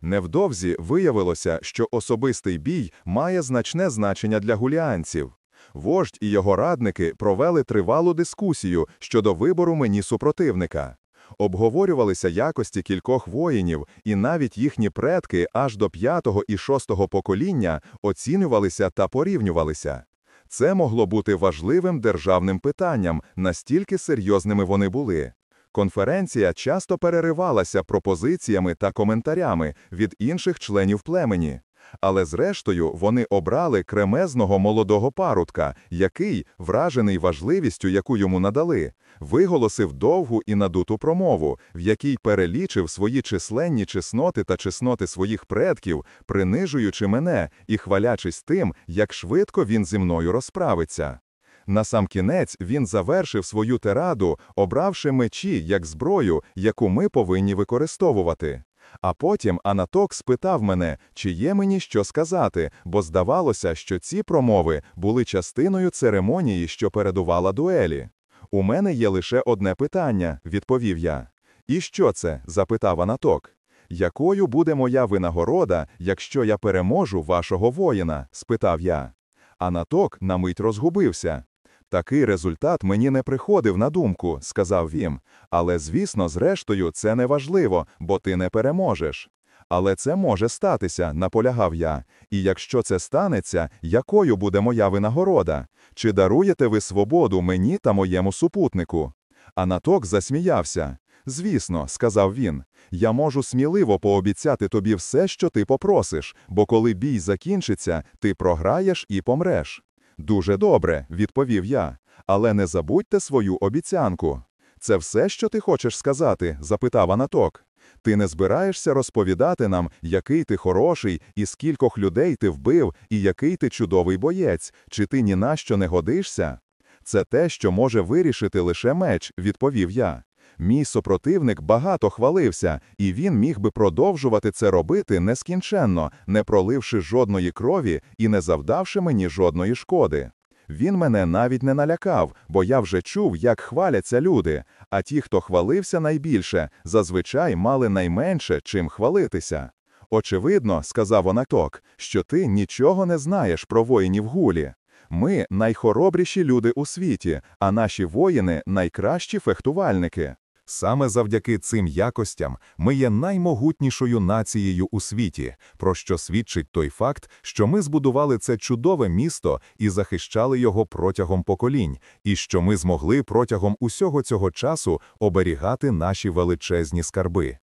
Невдовзі виявилося, що особистий бій має значне значення для гуліанців. Вождь і його радники провели тривалу дискусію щодо вибору мені супротивника. Обговорювалися якості кількох воїнів, і навіть їхні предки аж до п'ятого і шостого покоління оцінювалися та порівнювалися. Це могло бути важливим державним питанням, настільки серйозними вони були. Конференція часто переривалася пропозиціями та коментарями від інших членів племені. Але зрештою вони обрали кремезного молодого парубка, який, вражений важливістю, яку йому надали, виголосив довгу і надуту промову, в якій перелічив свої численні чесноти та чесноти своїх предків, принижуючи мене і хвалячись тим, як швидко він зі мною розправиться. Насамкінець він завершив свою тираду, обравши мечі як зброю, яку ми повинні використовувати. А потім Анаток спитав мене, чи є мені що сказати, бо здавалося, що ці промови були частиною церемонії, що передувала дуелі. У мене є лише одне питання, відповів я. І що це? запитав Анаток. Якою буде моя винагорода, якщо я переможу вашого воїна? спитав я. Анаток на мить розгубився. Такий результат мені не приходив на думку, сказав він. Але, звісно, зрештою, це не важливо, бо ти не переможеш. Але це може статися, наполягав я. І якщо це станеться, якою буде моя винагорода? Чи даруєте ви свободу мені та моєму супутнику? Анаток засміявся. Звісно, сказав він, я можу сміливо пообіцяти тобі все, що ти попросиш, бо коли бій закінчиться, ти програєш і помреш. Дуже добре, відповів я, але не забудьте свою обіцянку. Це все, що ти хочеш сказати? запитав Анаток. Ти не збираєшся розповідати нам, який ти хороший, і скількох людей ти вбив, і який ти чудовий боєць, чи ти ні на що не годишся? Це те, що може вирішити лише меч, відповів я. Мій супротивник багато хвалився, і він міг би продовжувати це робити нескінченно, не проливши жодної крові і не завдавши мені жодної шкоди. Він мене навіть не налякав, бо я вже чув, як хваляться люди, а ті, хто хвалився найбільше, зазвичай мали найменше чим хвалитися. Очевидно, сказав Онаток, що ти нічого не знаєш про воїнів гулі. Ми найхоробріші люди у світі, а наші воїни найкращі фехтувальники. Саме завдяки цим якостям ми є наймогутнішою нацією у світі, про що свідчить той факт, що ми збудували це чудове місто і захищали його протягом поколінь, і що ми змогли протягом усього цього часу оберігати наші величезні скарби.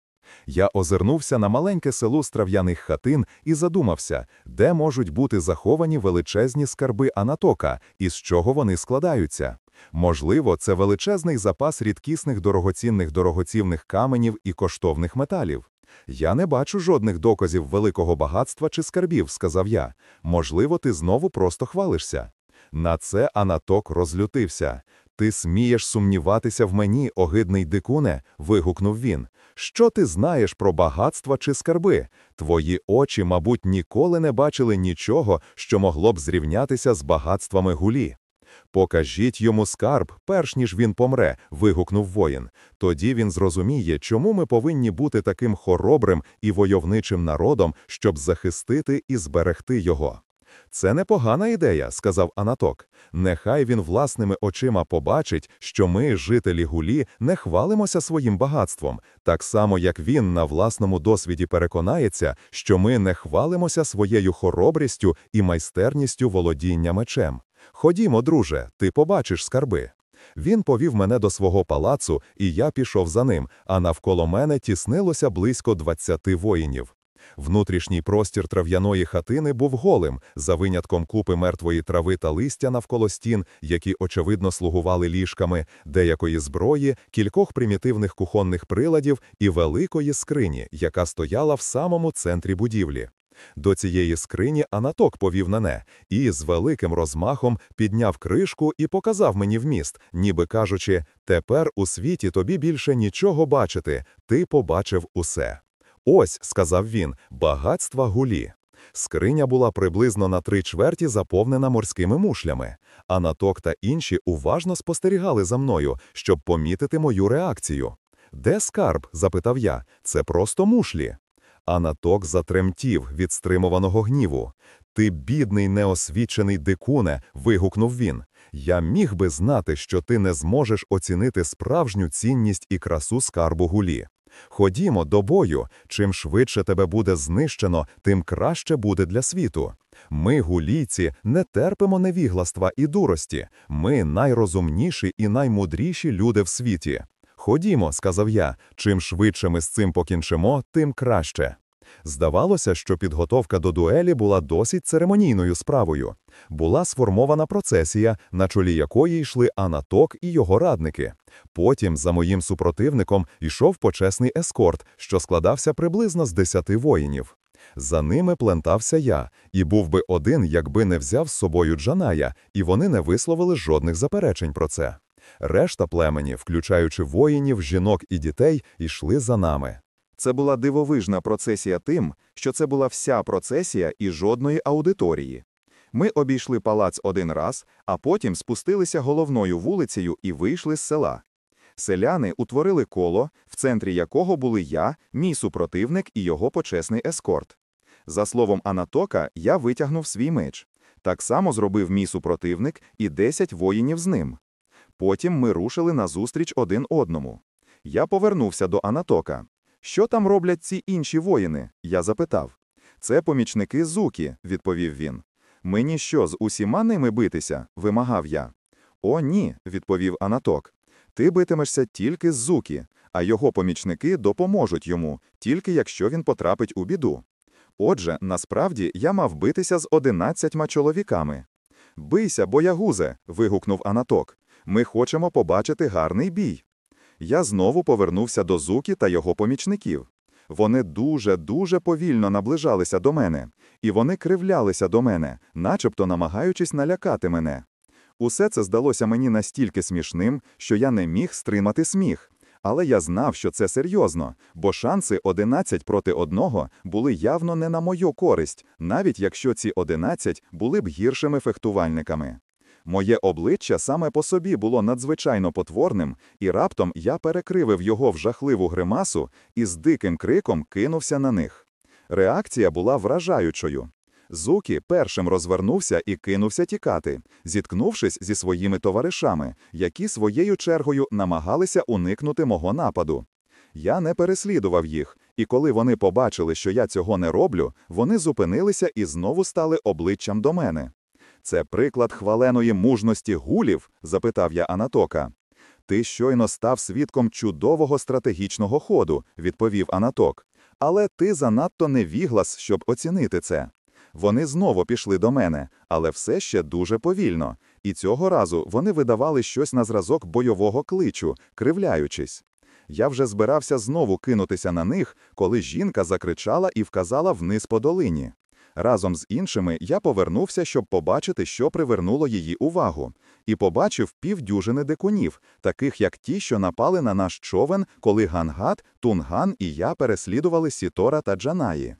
Я озирнувся на маленьке село з трав'яних хатин і задумався, де можуть бути заховані величезні скарби Анатока і з чого вони складаються. Можливо, це величезний запас рідкісних дорогоцінних дорогоцінних каменів і коштовних металів. Я не бачу жодних доказів великого багатства чи скарбів, сказав я. Можливо, ти знову просто хвалишся. На це Анаток розлютився. Ти смієш сумніватися в мені, огидний дикуне, вигукнув він. Що ти знаєш про багатства чи скарби? Твої очі, мабуть, ніколи не бачили нічого, що могло б зрівнятися з багатствами гулі. Покажіть йому скарб, перш ніж він помре, вигукнув воїн. Тоді він зрозуміє, чому ми повинні бути таким хоробрим і войовничим народом, щоб захистити і зберегти його. Це непогана ідея, сказав Анаток. Нехай він власними очима побачить, що ми, жителі гулі, не хвалимося своїм багатством, так само як він на власному досвіді переконається, що ми не хвалимося своєю хоробрістю і майстерністю володіння мечем. Ходімо, друже, ти побачиш скарби. Він повів мене до свого палацу, і я пішов за ним, а навколо мене тіснилося близько двадцяти воїнів. Внутрішній простір трав'яної хатини був голим, за винятком купи мертвої трави та листя навколо стін, які, очевидно, слугували ліжками, деякої зброї, кількох примітивних кухонних приладів і великої скрині, яка стояла в самому центрі будівлі. До цієї скрині Анаток повів мене і з великим розмахом підняв кришку і показав мені вміст, ніби кажучи, тепер у світі тобі більше нічого бачити, ти побачив усе. Ось, сказав він, багатства гулі. Скриня була приблизно на три чверті заповнена морськими мушлями. Анаток та інші уважно спостерігали за мною, щоб помітити мою реакцію. Де скарб? запитав я. Це просто мушлі. Анаток затремтів від стримуваного гніву. Ти, бідний, неосвічений дикуне, вигукнув він. Я міг би знати, що ти не зможеш оцінити справжню цінність і красу скарбу гулі. Ходімо до бою. Чим швидше тебе буде знищено, тим краще буде для світу. Ми, гулійці, не терпимо невігластва і дурості. Ми найрозумніші і наймудріші люди в світі. Ходімо, сказав я, чим швидше ми з цим покінчимо, тим краще. Здавалося, що підготовка до дуелі була досить церемонійною справою. Була сформована процесія, на чолі якої йшли Анаток і його радники. Потім, за моїм супротивником, йшов почесний ескорт, що складався приблизно з десяти воїнів. За ними плентався я, і був би один, якби не взяв з собою Джаная, і вони не висловили жодних заперечень про це. Решта племені, включаючи воїнів, жінок і дітей, йшли за нами. Це була дивовижна процесія тим, що це була вся процесія і жодної аудиторії. Ми обійшли палац один раз, а потім спустилися головною вулицею і вийшли з села. Селяни утворили коло, в центрі якого були я, мій супротивник і його почесний ескорт. За словом Анатока, я витягнув свій меч. Так само зробив мій супротивник і 10 воїнів з ним. Потім ми рушили назустріч один одному. Я повернувся до Анатока. Що там роблять ці інші воїни? Я запитав. Це помічники Зукі, відповів він. Мені що, з усіма ними битися? вимагав я. О, ні, відповів Анаток. Ти битимешся тільки з Зукі, а його помічники допоможуть йому, тільки якщо він потрапить у біду. Отже, насправді я мав битися з одинадцятьма чоловіками. Бийся, боягузе. вигукнув Анаток. Ми хочемо побачити гарний бій. Я знову повернувся до Зукі та його помічників. Вони дуже-дуже повільно наближалися до мене, і вони кривлялися до мене, начебто намагаючись налякати мене. Усе це здалося мені настільки смішним, що я не міг стримати сміх. Але я знав, що це серйозно, бо шанси 11 проти 1 були явно не на мою користь, навіть якщо ці 11 були б гіршими фехтувальниками. Моє обличчя саме по собі було надзвичайно потворним, і раптом я перекривив його в жахливу гримасу і з диким криком кинувся на них. Реакція була вражаючою. Зукі першим розвернувся і кинувся тікати, зіткнувшись зі своїми товаришами, які своєю чергою намагалися уникнути мого нападу. Я не переслідував їх, і коли вони побачили, що я цього не роблю, вони зупинилися і знову стали обличчям до мене. Це приклад хваленої мужності гулів? запитав я Анатока. Ти щойно став свідком чудового стратегічного ходу, відповів Анаток. Але ти занадто невіглас, щоб оцінити це. Вони знову пішли до мене, але все ще дуже повільно. І цього разу вони видавали щось на зразок бойового кличу, кривляючись. Я вже збирався знову кинутися на них, коли жінка закричала і вказала вниз по долині. Разом з іншими я повернувся, щоб побачити, що привернуло її увагу, і побачив півдюжини дикунів, таких як ті, що напали на наш човен, коли Гангат, Тунган і я переслідували Сітора та Джанаї.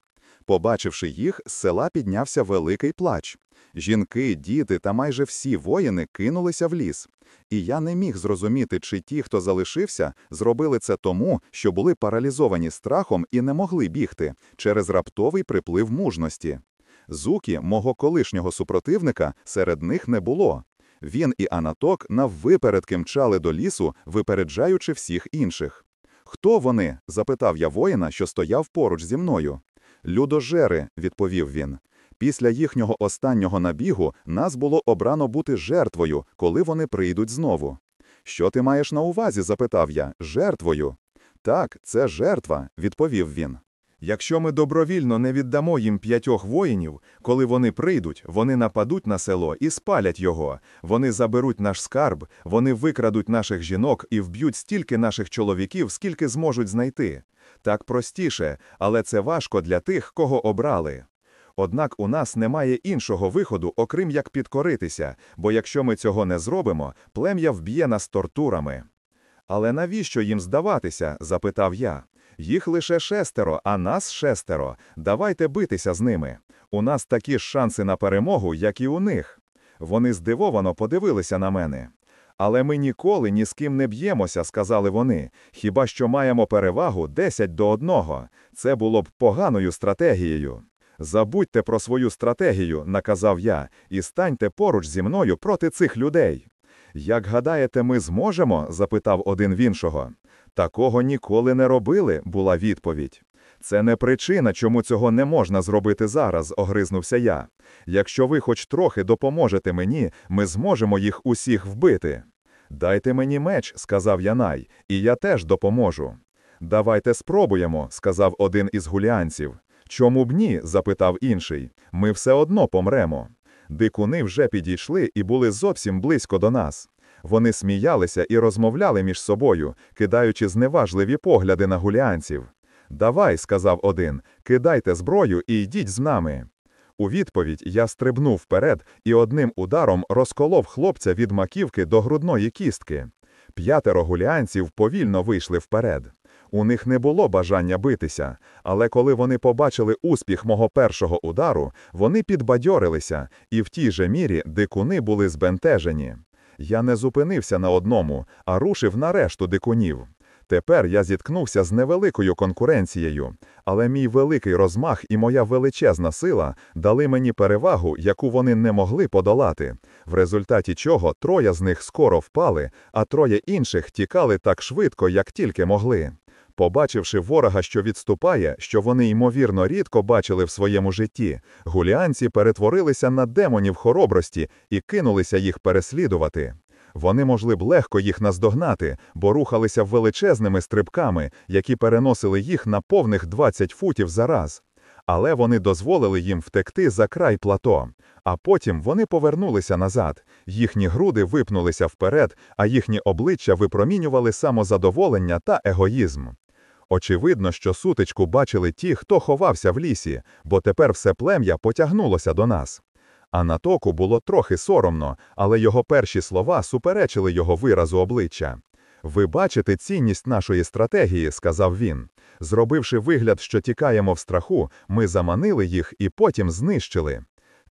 Побачивши їх, з села піднявся великий плач. Жінки, діти та майже всі воїни кинулися в ліс. І я не міг зрозуміти, чи ті, хто залишився, зробили це тому, що були паралізовані страхом і не могли бігти через раптовий приплив мужності. Зукі, мого колишнього супротивника, серед них не було. Він і Анаток наввипередки мчали до лісу, випереджаючи всіх інших. Хто вони? запитав я воїна, що стояв поруч зі мною. Людожери, відповів він. Після їхнього останнього набігу нас було обрано бути жертвою, коли вони прийдуть знову. Що ти маєш на увазі? запитав я. Жертвою. Так, це жертва, відповів він. Якщо ми добровільно не віддамо їм п'ятьох воїнів, коли вони прийдуть, вони нападуть на село і спалять його. Вони заберуть наш скарб, вони викрадуть наших жінок і вб'ють стільки наших чоловіків, скільки зможуть знайти. Так простіше, але це важко для тих, кого обрали. Однак у нас немає іншого виходу, окрім як підкоритися, бо якщо ми цього не зробимо, плем'я вб'є нас тортурами. Але навіщо їм здаватися? запитав я. Їх лише шестеро, а нас шестеро. Давайте битися з ними. У нас такі ж шанси на перемогу, як і у них. Вони здивовано подивилися на мене. Але ми ніколи ні з ким не б'ємося, сказали вони. Хіба що маємо перевагу 10 до 1. Це було б поганою стратегією. Забудьте про свою стратегію, наказав я, і станьте поруч зі мною проти цих людей. Як гадаєте, ми зможемо? запитав один в іншого. Такого ніколи не робили, була відповідь. Це не причина, чому цього не можна зробити зараз, огризнувся я. Якщо ви хоч трохи допоможете мені, ми зможемо їх усіх вбити. Дайте мені меч, сказав Янай, і я теж допоможу. Давайте спробуємо, сказав один із гуліанців. Чому б ні? запитав інший. Ми все одно помремо. Дикуни вже підійшли і були зовсім близько до нас. Вони сміялися і розмовляли між собою, кидаючи зневажливі погляди на гуліанців. Давай, сказав один, кидайте зброю і йдіть з нами. У відповідь я стрибнув вперед і одним ударом розколов хлопця від маківки до грудної кістки. П'ятеро гуліанців повільно вийшли вперед. У них не було бажання битися, але коли вони побачили успіх мого першого удару, вони підбадьорилися, і в тій же мірі дикуни були збентежені. Я не зупинився на одному, а рушив на решту дикунів. Тепер я зіткнувся з невеликою конкуренцією, але мій великий розмах і моя величезна сила дали мені перевагу, яку вони не могли подолати, в результаті чого троє з них скоро впали, а троє інших тікали так швидко, як тільки могли. Побачивши ворога, що відступає, що вони ймовірно рідко бачили в своєму житті, гуліанці перетворилися на демонів хоробрості і кинулися їх переслідувати. Вони могли б легко їх наздогнати, бо рухалися величезними стрибками, які переносили їх на повних 20 футів за раз. Але вони дозволили їм втекти за край плато. А потім вони повернулися назад. Їхні груди випнулися вперед, а їхні обличчя випромінювали самозадоволення та егоїзм. Очевидно, що сутичку бачили ті, хто ховався в лісі, бо тепер все плем'я потягнулося до нас. А натоку було трохи соромно, але його перші слова суперечили його виразу обличчя. Ви бачите цінність нашої стратегії, сказав він. Зробивши вигляд, що тікаємо в страху, ми заманили їх і потім знищили.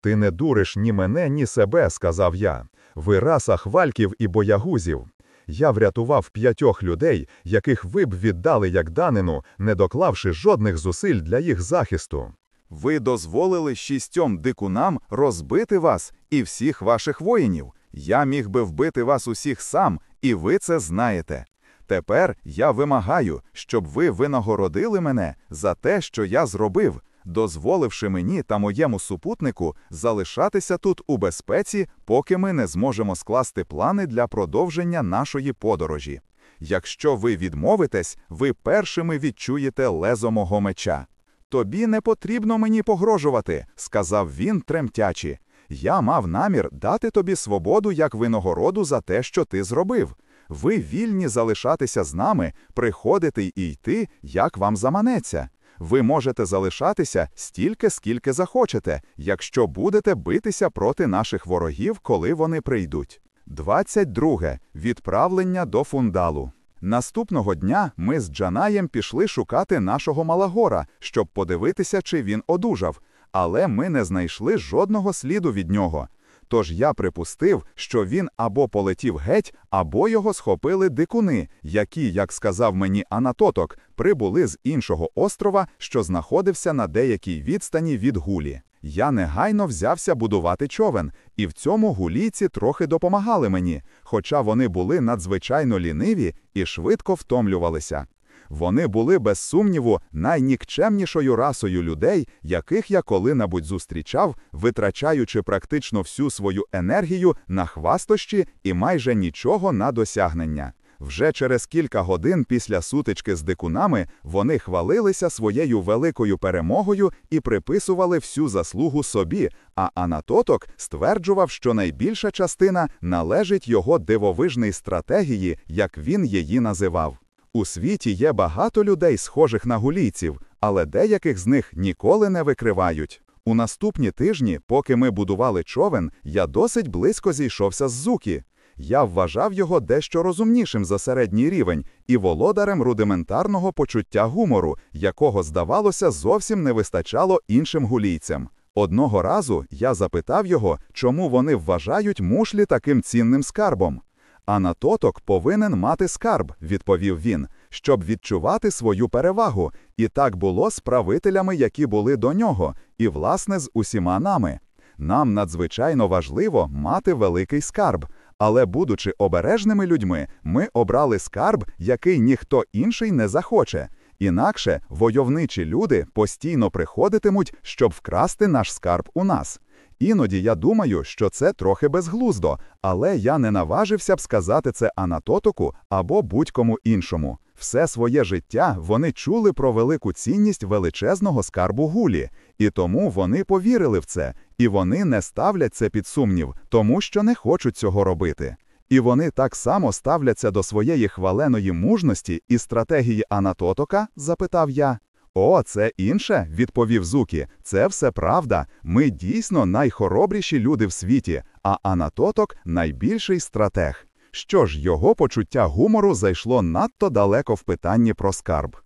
Ти не дуриш ні мене, ні себе, сказав я. Ви раса хвальків і боягузів. Я врятував п'ятьох людей, яких ви б віддали як данину, не доклавши жодних зусиль для їх захисту. Ви дозволили шістьом дикунам розбити вас і всіх ваших воїнів. Я міг би вбити вас усіх сам, і ви це знаєте. Тепер я вимагаю, щоб ви винагородили мене за те, що я зробив, дозволивши мені та моєму супутнику залишатися тут у безпеці, поки ми не зможемо скласти плани для продовження нашої подорожі. Якщо ви відмовитесь, ви першими відчуєте лезо мого меча. Тобі не потрібно мені погрожувати, сказав він тремтячи. Я мав намір дати тобі свободу як винагороду за те, що ти зробив. Ви вільні залишатися з нами, приходити і йти, як вам заманеться. Ви можете залишатися стільки, скільки захочете, якщо будете битися проти наших ворогів, коли вони прийдуть. 22. Відправлення до фундалу. Наступного дня ми з Джанаєм пішли шукати нашого Малагора, щоб подивитися, чи він одужав, але ми не знайшли жодного сліду від нього. Тож я припустив, що він або полетів геть, або його схопили дикуни, які, як сказав мені Анатоток, прибули з іншого острова, що знаходився на деякій відстані від гулі. Я негайно взявся будувати човен, і в цьому гулійці трохи допомагали мені, хоча вони були надзвичайно ліниві і швидко втомлювалися. Вони були, без сумніву, найнікчемнішою расою людей, яких я коли-небудь зустрічав, витрачаючи практично всю свою енергію на хвастощі і майже нічого на досягнення. Вже через кілька годин після сутички з дикунами вони хвалилися своєю великою перемогою і приписували всю заслугу собі, а Анатоток стверджував, що найбільша частина належить його дивовижній стратегії, як він її називав. У світі є багато людей, схожих на гулійців, але деяких з них ніколи не викривають. У наступні тижні, поки ми будували човен, я досить близько зійшовся з Зукі. Я вважав його дещо розумнішим за середній рівень і володарем рудиментарного почуття гумору, якого, здавалося, зовсім не вистачало іншим гулійцям. Одного разу я запитав його, чому вони вважають мушлі таким цінним скарбом. Анатоток повинен мати скарб, відповів він, щоб відчувати свою перевагу, і так було з правителями, які були до нього, і, власне, з усіма нами. Нам надзвичайно важливо мати великий скарб, але, будучи обережними людьми, ми обрали скарб, який ніхто інший не захоче. Інакше войовничі люди постійно приходитимуть, щоб вкрасти наш скарб у нас. Іноді я думаю, що це трохи безглуздо, але я не наважився б сказати це Анатотоку або будь-кому іншому. Все своє життя вони чули про велику цінність величезного скарбу гулі, і тому вони повірили в це, і вони не ставлять це під сумнів, тому що не хочуть цього робити. І вони так само ставляться до своєї хваленої мужності і стратегії Анатотока? запитав я. О, це інше, відповів Зукі. Це все правда. Ми дійсно найхоробріші люди в світі, а Анатоток найбільший стратег. Що ж, його почуття гумору зайшло надто далеко в питанні про скарб.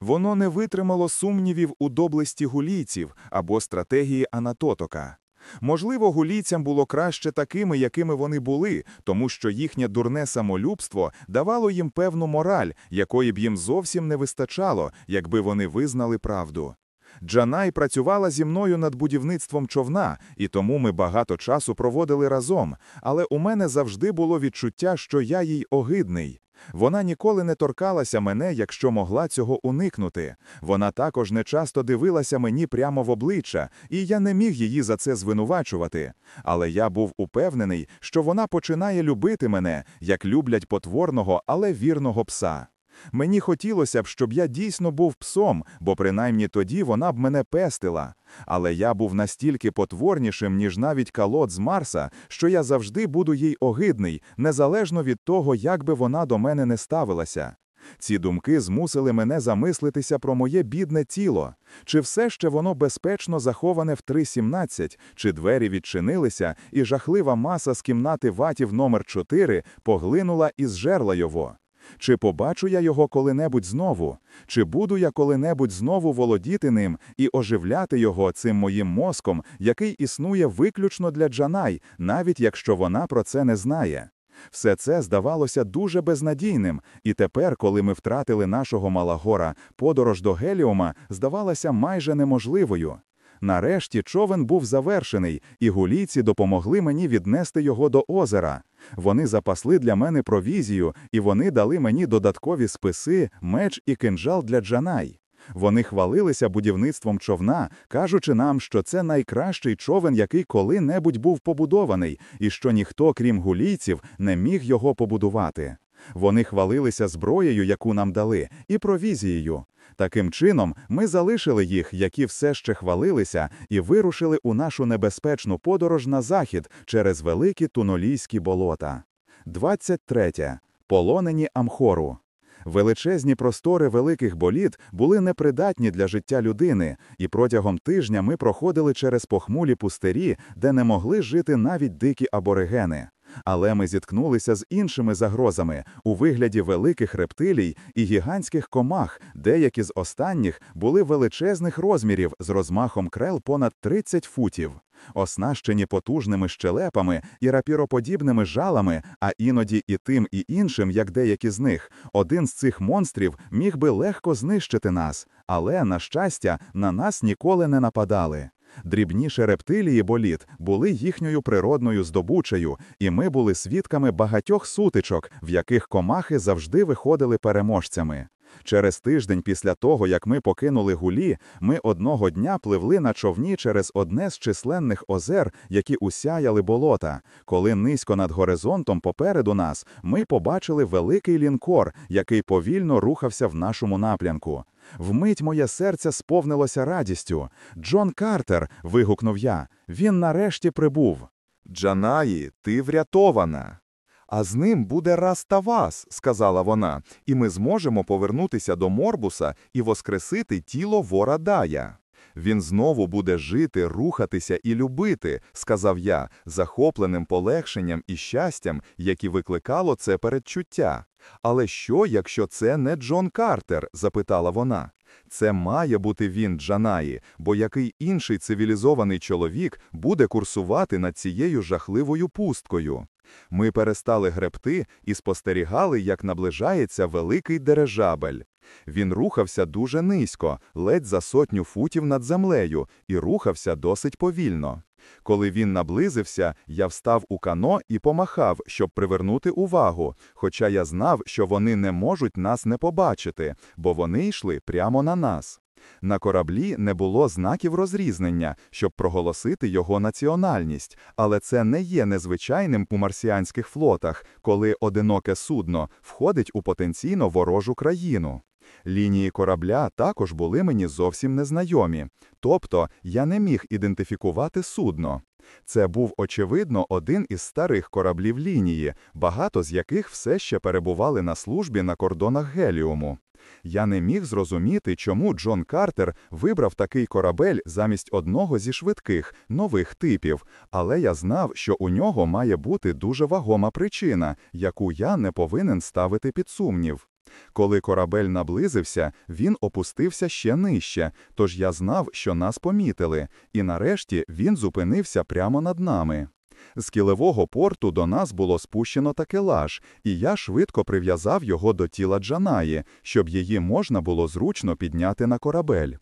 Воно не витримало сумнівів у доблесті гулійців або стратегії Анатотока. Можливо, гулійцям було краще такими, якими вони були, тому що їхнє дурне самолюбство давало їм певну мораль, якої б їм зовсім не вистачало, якби вони визнали правду. Джанай працювала зі мною над будівництвом човна, і тому ми багато часу проводили разом, але у мене завжди було відчуття, що я їй огидний. Вона ніколи не торкалася мене, якщо могла цього уникнути. Вона також нечасто дивилася мені прямо в обличчя, і я не міг її за це звинувачувати. Але я був упевнений, що вона починає любити мене, як люблять потворного, але вірного пса. Мені хотілося б, щоб я дійсно був псом, бо принаймні тоді вона б мене пестила. Але я був настільки потворнішим, ніж навіть калот з Марса, що я завжди буду їй огидний, незалежно від того, як би вона до мене не ставилася. Ці думки змусили мене замислитися про моє бідне тіло. Чи все ще воно безпечно заховане в 3.17, чи двері відчинилися, і жахлива маса з кімнати ватів номер 4 поглинула і зжерла його? Чи побачу я його коли-небудь знову? Чи буду я коли-небудь знову володіти ним і оживляти його цим моїм мозком, який існує виключно для Джанай, навіть якщо вона про це не знає? Все це здавалося дуже безнадійним, і тепер, коли ми втратили нашого Малагора, подорож до Геліума здавалася майже неможливою. Нарешті човен був завершений, і гулійці допомогли мені віднести його до озера. Вони запасли для мене провізію, і вони дали мені додаткові списи, меч і кинджал для Джанай. Вони хвалилися будівництвом човна, кажучи нам, що це найкращий човен, який коли-небудь був побудований, і що ніхто, крім гулійців, не міг його побудувати. Вони хвалилися зброєю, яку нам дали, і провізією. Таким чином, ми залишили їх, які все ще хвалилися, і вирушили у нашу небезпечну подорож на захід через великі тунолійські болота. 23. Полонені Амхору. Величезні простори великих боліт були непридатні для життя людини, і протягом тижня ми проходили через похмулі пустирі, де не могли жити навіть дикі аборигени. Але ми зіткнулися з іншими загрозами у вигляді великих рептилій і гігантських комах, деякі з останніх були величезних розмірів з розмахом крел понад 30 футів. Оснащені потужними щелепами і рапіроподібними жалами, а іноді і тим, і іншим, як деякі з них, один з цих монстрів міг би легко знищити нас, але, на щастя, на нас ніколи не нападали. Дрібніші рептилії боліт були їхньою природною здобучею, і ми були свідками багатьох сутичок, в яких комахи завжди виходили переможцями. Через тиждень після того, як ми покинули гулі, ми одного дня пливли на човні через одне з численних озер, які усяяли болота. Коли низько над горизонтом попереду нас, ми побачили великий лінкор, який повільно рухався в нашому напрямку. Вмить моє серце сповнилося радістю. Джон Картер. вигукнув я. Він нарешті прибув. Джанаї, ти врятована. А з ним буде раз та вас, сказала вона, і ми зможемо повернутися до Морбуса і воскресити тіло вора Дая. Він знову буде жити, рухатися і любити, сказав я, захопленим полегшенням і щастям, які викликало це передчуття. Але що, якщо це не Джон Картер? запитала вона. Це має бути він, Джанаї, бо який інший цивілізований чоловік буде курсувати над цією жахливою пусткою. Ми перестали гребти і спостерігали, як наближається великий дирижабель. Він рухався дуже низько, ледь за сотню футів над землею, і рухався досить повільно. Коли він наблизився, я встав у кано і помахав, щоб привернути увагу, хоча я знав, що вони не можуть нас не побачити, бо вони йшли прямо на нас. На кораблі не було знаків розрізнення, щоб проголосити його національність, але це не є незвичайним у марсіанських флотах, коли одиноке судно входить у потенційно ворожу країну. Лінії корабля також були мені зовсім незнайомі, тобто я не міг ідентифікувати судно. Це був, очевидно, один із старих кораблів лінії, багато з яких все ще перебували на службі на кордонах Геліуму. Я не міг зрозуміти, чому Джон Картер вибрав такий корабель замість одного зі швидких, нових типів, але я знав, що у нього має бути дуже вагома причина, яку я не повинен ставити під сумнів. Коли корабель наблизився, він опустився ще нижче, тож я знав, що нас помітили, і нарешті він зупинився прямо над нами. З кілевого порту до нас було спущено такелаж, і я швидко прив'язав його до тіла Джанаї, щоб її можна було зручно підняти на корабель.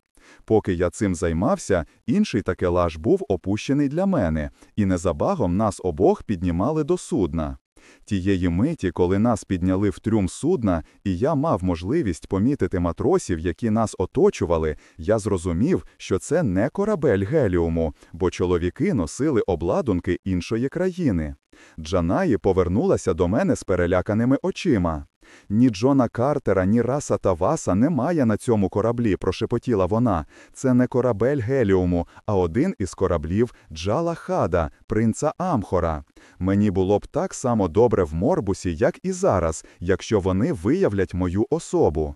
Поки я цим займався, інший такелаж був опущений для мене, і незабагом нас обох піднімали до судна. Тієї миті, коли нас підняли в трюм судна, і я мав можливість помітити матросів, які нас оточували, я зрозумів, що це не корабель геліуму, бо чоловіки носили обладунки іншої країни. Джанаї повернулася до мене з переляканими очима. Ні Джона Картера, ні Раса Таваса немає на цьому кораблі, прошепотіла вона. Це не корабель Геліуму, а один із кораблів Джала Хада, принца Амхора. Мені було б так само добре в Морбусі, як і зараз, якщо вони виявлять мою особу.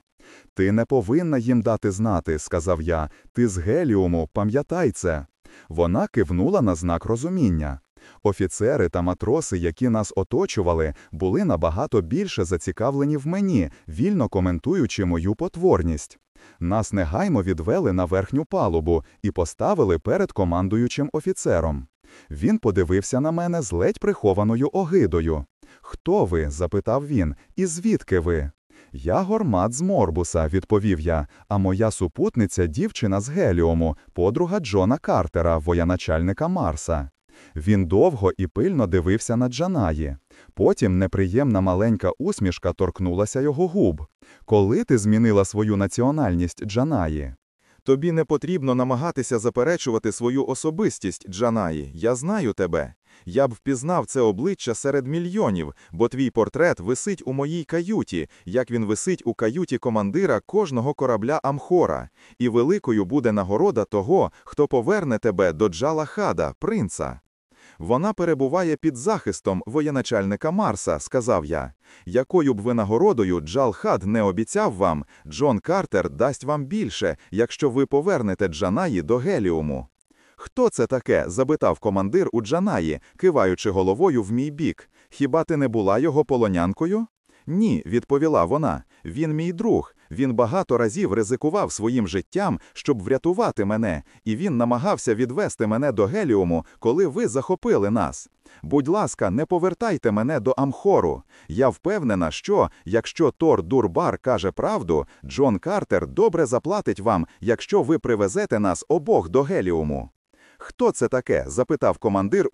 Ти не повинна їм дати знати, сказав я. Ти з Геліуму, пам'ятай це. Вона кивнула на знак розуміння. Офіцери та матроси, які нас оточували, були набагато більше зацікавлені в мені, вільно коментуючи мою потворність. Нас негайно відвели на верхню палубу і поставили перед командуючим офіцером. Він подивився на мене з ледь прихованою огидою. Хто ви? запитав він, і звідки ви? Я гормат з Морбуса, відповів я, а моя супутниця дівчина з Геліуму, подруга Джона Картера, воєначальника Марса. Він довго і пильно дивився на Джанаї. Потім неприємна маленька усмішка торкнулася його губ. Коли ти змінила свою національність, Джанаї? Тобі не потрібно намагатися заперечувати свою особистість, Джанаї. Я знаю тебе. Я б впізнав це обличчя серед мільйонів, бо твій портрет висить у моїй каюті, як він висить у каюті командира кожного корабля Амхора, і великою буде нагорода того, хто поверне тебе до Джала-Хада, принца. Вона перебуває під захистом воєначальника Марса, сказав я. Якою б винагородою Джал-Хад не обіцяв вам, Джон Картер дасть вам більше, якщо ви повернете Джанаї до Геліуму. Хто це таке? запитав командир у Джанаї, киваючи головою в мій бік. Хіба ти не була його полонянкою? Ні, відповіла вона. Він мій друг. Він багато разів ризикував своїм життям, щоб врятувати мене, і він намагався відвести мене до Геліуму, коли ви захопили нас. Будь ласка, не повертайте мене до Амхору. Я впевнена, що, якщо Тор Дурбар каже правду, Джон Картер добре заплатить вам, якщо ви привезете нас обох до Геліуму. Хто це таке? запитав командир у